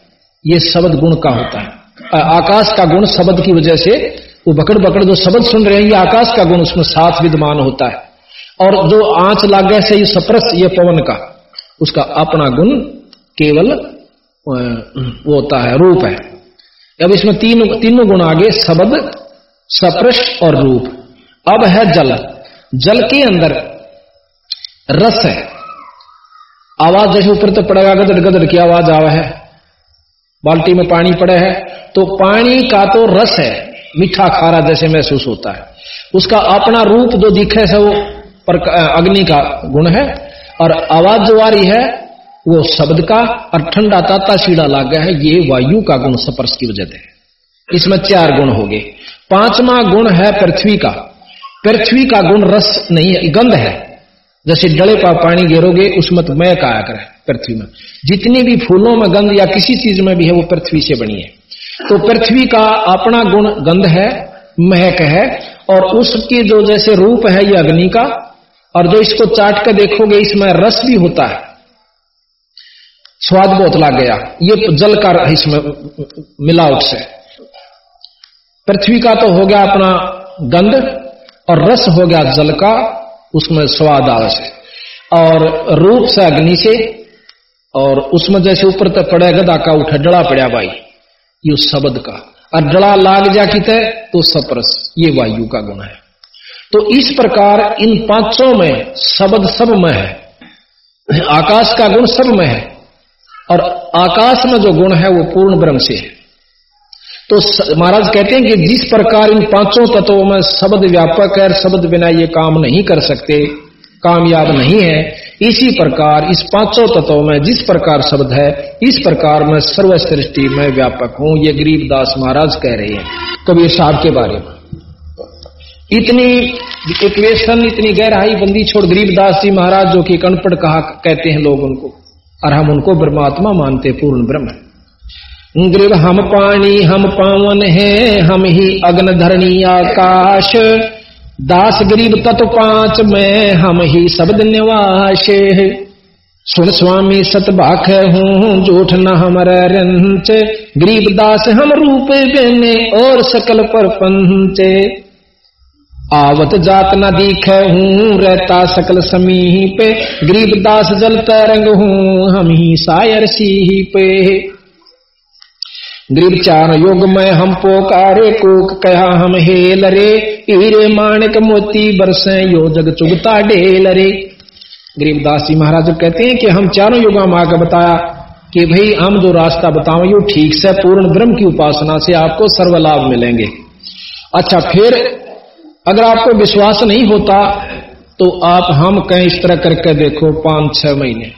[SPEAKER 2] ये शब्द गुण का होता है। आकाश का गुण शब्द की वजह से वो बकड़ बकड़ जो शब्द सुन रहे हैं, ये आकाश का गुण उसमें साथ विद्यमान होता है। और जो आँच लागे से ये सप्रस, ये पवन का, उसका अपना गुण केवल वो होता है, रूप है। अब इसमें तीन, तीनों गुण आगे, शब्द सप्रश और रूप। अब है जल। जल के अंदर रस है। आवाज़ जैसे ऊपर तो पड़ेगा गदड़ गदड़ की आवाज़ आवा है। बाल्टी में पानी पड़े है तो पानी का तो रस है, मीठा खारा जैसे महसूस होता है। उसका अपना रूप जो दिखे से वो अग्नि का गुण है, और आवाज़ जो आ रही है वो शब्द का और ठंडा ताता शीड़ा लाग गया है, ये वायु का गुण स्पर्श की वजह है इसमें चार गुण हो गए। पांचवा गुण है पृथ्वी का। पृथ्वी का गुण रस नहीं है, गंध है। जैसे डले पर पानी गिरोगे, उसमें तो महक आया करे पृथ्वी में। जितनी भी फूलों में गंध या किसी चीज़ में भी है, वो पृथ्वी से बनी है। तो पृथ्वी का अपना गुण गंध है, महक है, और उसकी जो जैसे रूप है, ये अग्नि का, और जो इसको चाट कर देखोगे, इसमें रस भी होता है। स्वाद बहुत लग गया। ये जल का इसमें मिलावट से। पृथ्वी का तो हो गया अपना गंध और रस हो गया जल का, उसमें स्वाद आवश्य और रूप से अग्नि से, और उसमें जैसे ऊपर तक पड़े गदा का, उठा डड़ा पड़ा भाई। ये शब्द का। और डड़ा लाग जा कि तो सपरस। ये वायु का गुण है। तो इस प्रकार इन पाँचों में शब्द सब में है। आकाश का गुण सब में है। और आकाश में जो गुण है वो पूर्ण ब्रह्म से है। तो महाराज कहते हैं कि जिस प्रकार इन पाँचों तत्वों में शब्द व्यापक है शब्द बिना ये काम नहीं कर सकते, कामयाब नहीं है, इसी प्रकार इस पाँचों तत्वों में जिस प्रकार शब्द है, इस प्रकार मैं सर्वसृष्टि में व्यापक हूँ, ये गरीबदास महाराज कह रहे हैं। कबीर साहब के बारे में। इतनी इक्वेशन इतनी गहराई बंदी छोड़ गरीबदास जी महाराज जो कि कणपट कहा, कहते हैं लोग उनको। और हम उनको ब्रह्मात्मा मानते, पूर्ण ब्रह्म। गृह हम पानी हम पावन है, हम ही अग्न धरणी आकाश। दास गरीब तत्व पाँच में, हम ही शब्द निवास सुन स्वामी सतबाख हूँ, जूठ न हमारा रंच। गरीब दास हम रूप बेने और सकल पर पंचे। आवत जात न दीख हूँ, रहता सकल समीप। गरीब दास जल तरंग हूँ, हम ही सायर सी पे गरीब चार योग में हम पोकारे, कोक कहा हम हेल रे हीरे माणिक मोती बरसे, यो जग चुगता डेल रे। गरीबदास जी महाराज कहते हैं कि हम चारों युगों में आकर बताया कि भाई, हम जो रास्ता बताओ यो ठीक से पूर्ण ब्रह्म की उपासना से आपको सर्वलाभ मिलेंगे। अच्छा फिर अगर आपको विश्वास नहीं होता तो आप हम कहीं इस तरह करके देखो पाँच, छह महीने।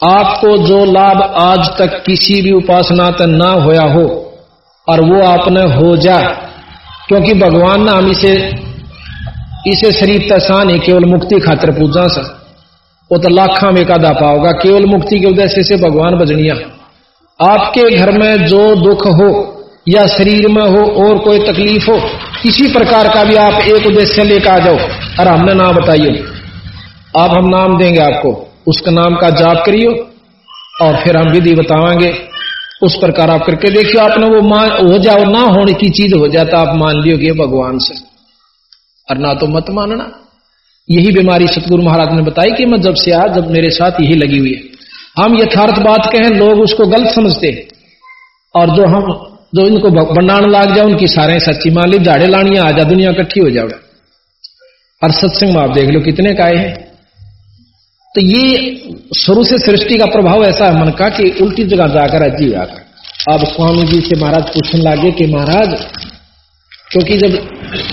[SPEAKER 2] आपको जो लाभ आज तक किसी भी उपासना तक ना होया हो, और वो आपने हो जा क्योंकि भगवान ना हम इसे इसे शरीर तसा नहीं, केवल मुक्ति खातर पूजा सा। वो तो लाखा में कादा पाओगा केवल मुक्ति के उद्देश्य से भगवान बजनिया आपके घर में जो दुख हो या शरीर में हो और कोई तकलीफ़ हो किसी प्रकार का भी आप एक उद्देश्य लेकर आ जाओ। और हमने नाम बताइए। आप हम नाम देंगे आपको। उसका नाम का जाप करियो और फिर हम विधि बतावांगे उस प्रकार आप करके देखिए आपने वो मान, हो जाओ, ना होने की चीज़ हो जाता आप मान लियो लियोगे भगवान से। और ना तो मत मानना। यही बीमारी सतगुरु महाराज ने बताई कि मैं जब से आ जब मेरे साथ यही लगी हुई है। हम यथार्थ बात कहें, लोग उसको गलत समझते और जो हम जो इनको बनाने लाग जाओ उनकी सारे सच्ची मान ली झाड़े लानिया आ जा दुनिया इकट्ठी हो जाओ और सत्संग में आप देख लो कितने काय हैं। तो ये शुरू से सृष्टि का प्रभाव ऐसा है मन का कि उल्टी जगह जाकर अजी आकर अब स्वामी जी से महाराज पूछने लगे कि महाराज, क्योंकि जब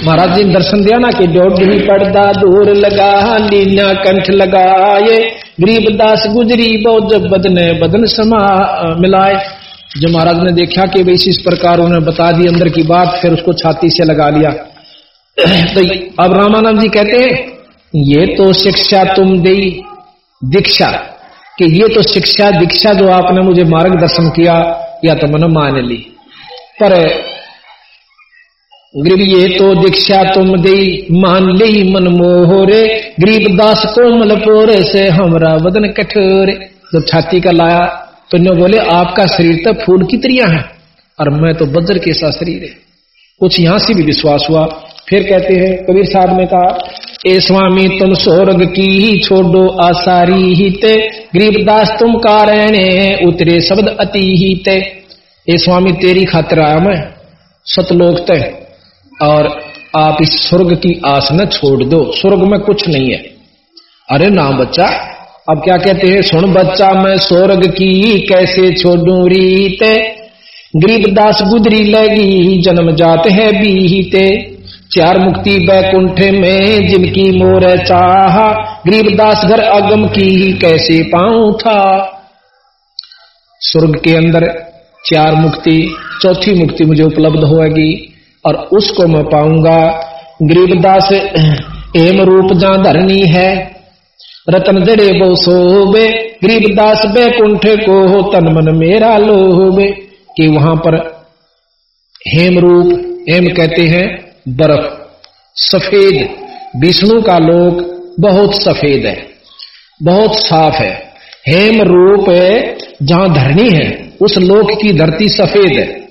[SPEAKER 2] महाराज जी ने दर्शन दिया ना कि डोडी पड़दा, दूर लगा, लीना कंठ लगाए, गरीब दास गुजरी बहुत बदने, बदन समा मिलाए। जो महाराज ने देखा कि वैसे इस प्रकार उन्हें बता दी अंदर की बात, फिर उसको छाती से लगा लिया। तो अब रामानंद जी कहते हैं, ये तो शिक्षा तुम दे दीक्षा। कि ये तो शिक्षा, दीक्षा जो आपने मुझे मार्गदर्शन किया, या तो मन मान ली। पर गरीब, ये तो दीक्षा तुम दे मान ली मन मोहरे गरीब दास कोमल पोरे से हमरा वदन कठोरे। जब छाती का लाया तो ने बोले, आपका शरीर तो फूल की तरिया है, और मैं तो बज्र के सा शरीर है। कुछ यहाँ से भी विश्वास हुआ। फिर कहते हैं, कबीर साहब ने कहा, ए स्वामी, तुम स्वर्ग की ही छोड़ो, आसारी ही ते। गरीबदास तुम कारण उतरे शब्द अति ही ते। ए स्वामी, तेरी खातिर आया मैं, सतलोक तय और आप इस स्वर्ग की आस न छोड़ दो। स्वर्ग में कुछ नहीं है। अरे ना बच्चा अब क्या कहते हैं, सुन बच्चा, मैं स्वर्ग की कैसे छोड़ू रीते? गरीबदास गुदरी लगी, जन्म जाते है बीते। चार मुक्ति बैकुंठ में जिनकी मोर चाह गरीबदास घर अगम की कैसे पाऊँ था? स्वर्ग के अंदर चार मुक्ति, चौथी मुक्ति मुझे उपलब्ध होगी, और उसको मैं पाऊँगा। गरीबदास एम रूप जा धरनी है रतन जड़े बो सोबे गरीबदास बैकुंठ को हो तन मन मेरा लोबे कि वहाँ पर हेम रूप, हेम कहते हैं, बर्फ़। सफ़ेद, विष्णु का लोक बहुत सफ़ेद है, बहुत साफ़ है। हेम रूप जहाँ धरनी है, उस लोक की धरती सफ़ेद है।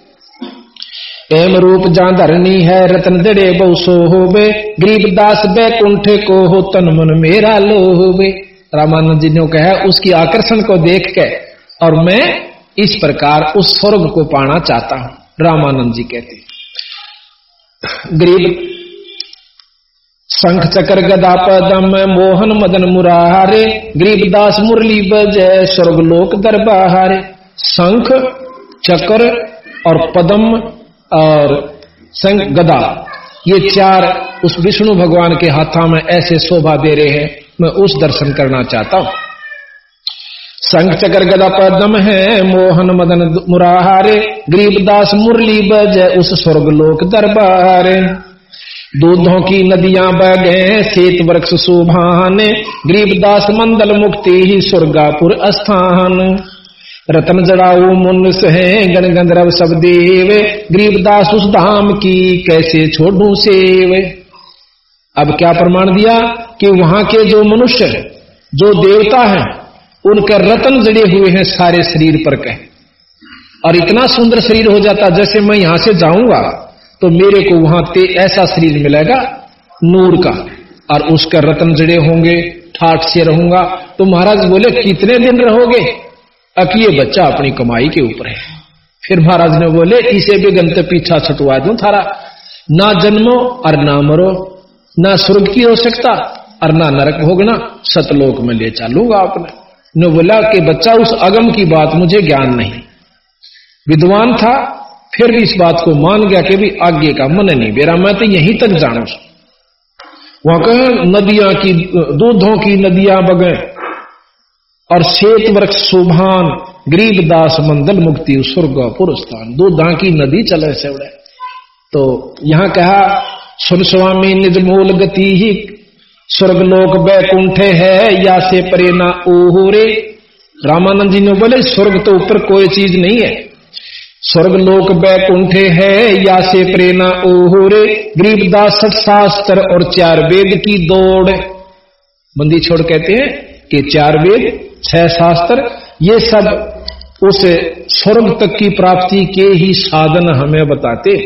[SPEAKER 2] हेम रूप जहाँ धरनी है रतन दड़े बहुसो होबे गरीबदास बैकुंठ को हो तन मन मेरा लोबे रामानंद जी ने कहा, उसकी आकर्षण को देख के और मैं इस प्रकार उस स्वर्ग को पाना चाहता हूँ। रामानंद जी कहते गरीब शंख चक्र गदा पदम मोहन मदन मुरारे। गरीबदास मुरली बजय स्वर्गलोक दरबारे। शंख चक्र और पदम और संग गदा, ये चार उस विष्णु भगवान के हाथा में ऐसे शोभा दे रहे हैं, मैं उस दर्शन करना चाहता हूँ। संघ चक्र गदा पदम है, मोहन मदन मुराहारे, गरीबदास मुरली बज उस स्वर्ग लोक दरबार। दूधों की नदियाँ बगे शीत वृक्ष सुभान, गरीबदास मंदल मुक्ति ही स्वर्गापुर स्थान। रतन जड़ाऊ मुन है गण गंधर्व सब देव। गरीबदास उस धाम की कैसे छोड़ू सेव? अब क्या प्रमाण दिया कि वहाँ के जो मनुष्य है, जो देवता है, उनके रतन जड़े हुए हैं सारे शरीर पर कह। और इतना सुंदर शरीर हो जाता, जैसे मैं यहाँ से जाऊँगा तो मेरे को वहाँ ते ऐसा शरीर मिलेगा, नूर का। और उसका रतन जड़े होंगे, ठाठ से रहूँगा। तो महाराज बोले, कितने दिन रहोगे? अक ये बच्चा अपनी कमाई के ऊपर है। फिर महाराज ने बोले, इसे भी गंत पीछा छुटवा दू थारा। ना जन्मो और ना मरो, ना स्वर्ग की हो सकता और ना नरक भोगना, सतलोक में ले चलूँगा आपने ने बोला कि बच्चा, उस अगम की बात मुझे ज्ञान नहीं। विद्वान था, फिर भी इस बात को मान गया कि भी आगे का मन नहीं बेरा मैं तो यहीं तक जानू। वहाँ कहे, नदियाँ की, दूधों की नदियाँ बगे और श्वेत वृक्ष सुभान गरीबदास मंदल मुक्ति, स्वर्ग पुरस्थान। दूधा की नदी चले से उड़े तो यहाँ कहा, सुन स्वामी, निज मूल गति ही। स्वर्गलोक बैकुंठ है, या से परेना ओहोरे रामानंद जी ने बोले, स्वर्ग तो ऊपर कोई चीज़ नहीं है। स्वर्गलोक बैकुंठ है, या से प्रेरणा ओहोरे गरीबदास शास्त्र और चार वेद की दौड़। बंदी छोड़ कहते हैं कि चार वेद, छह शास्त्र, ये सब उस स्वर्ग तक की प्राप्ति के ही साधन हमें बताते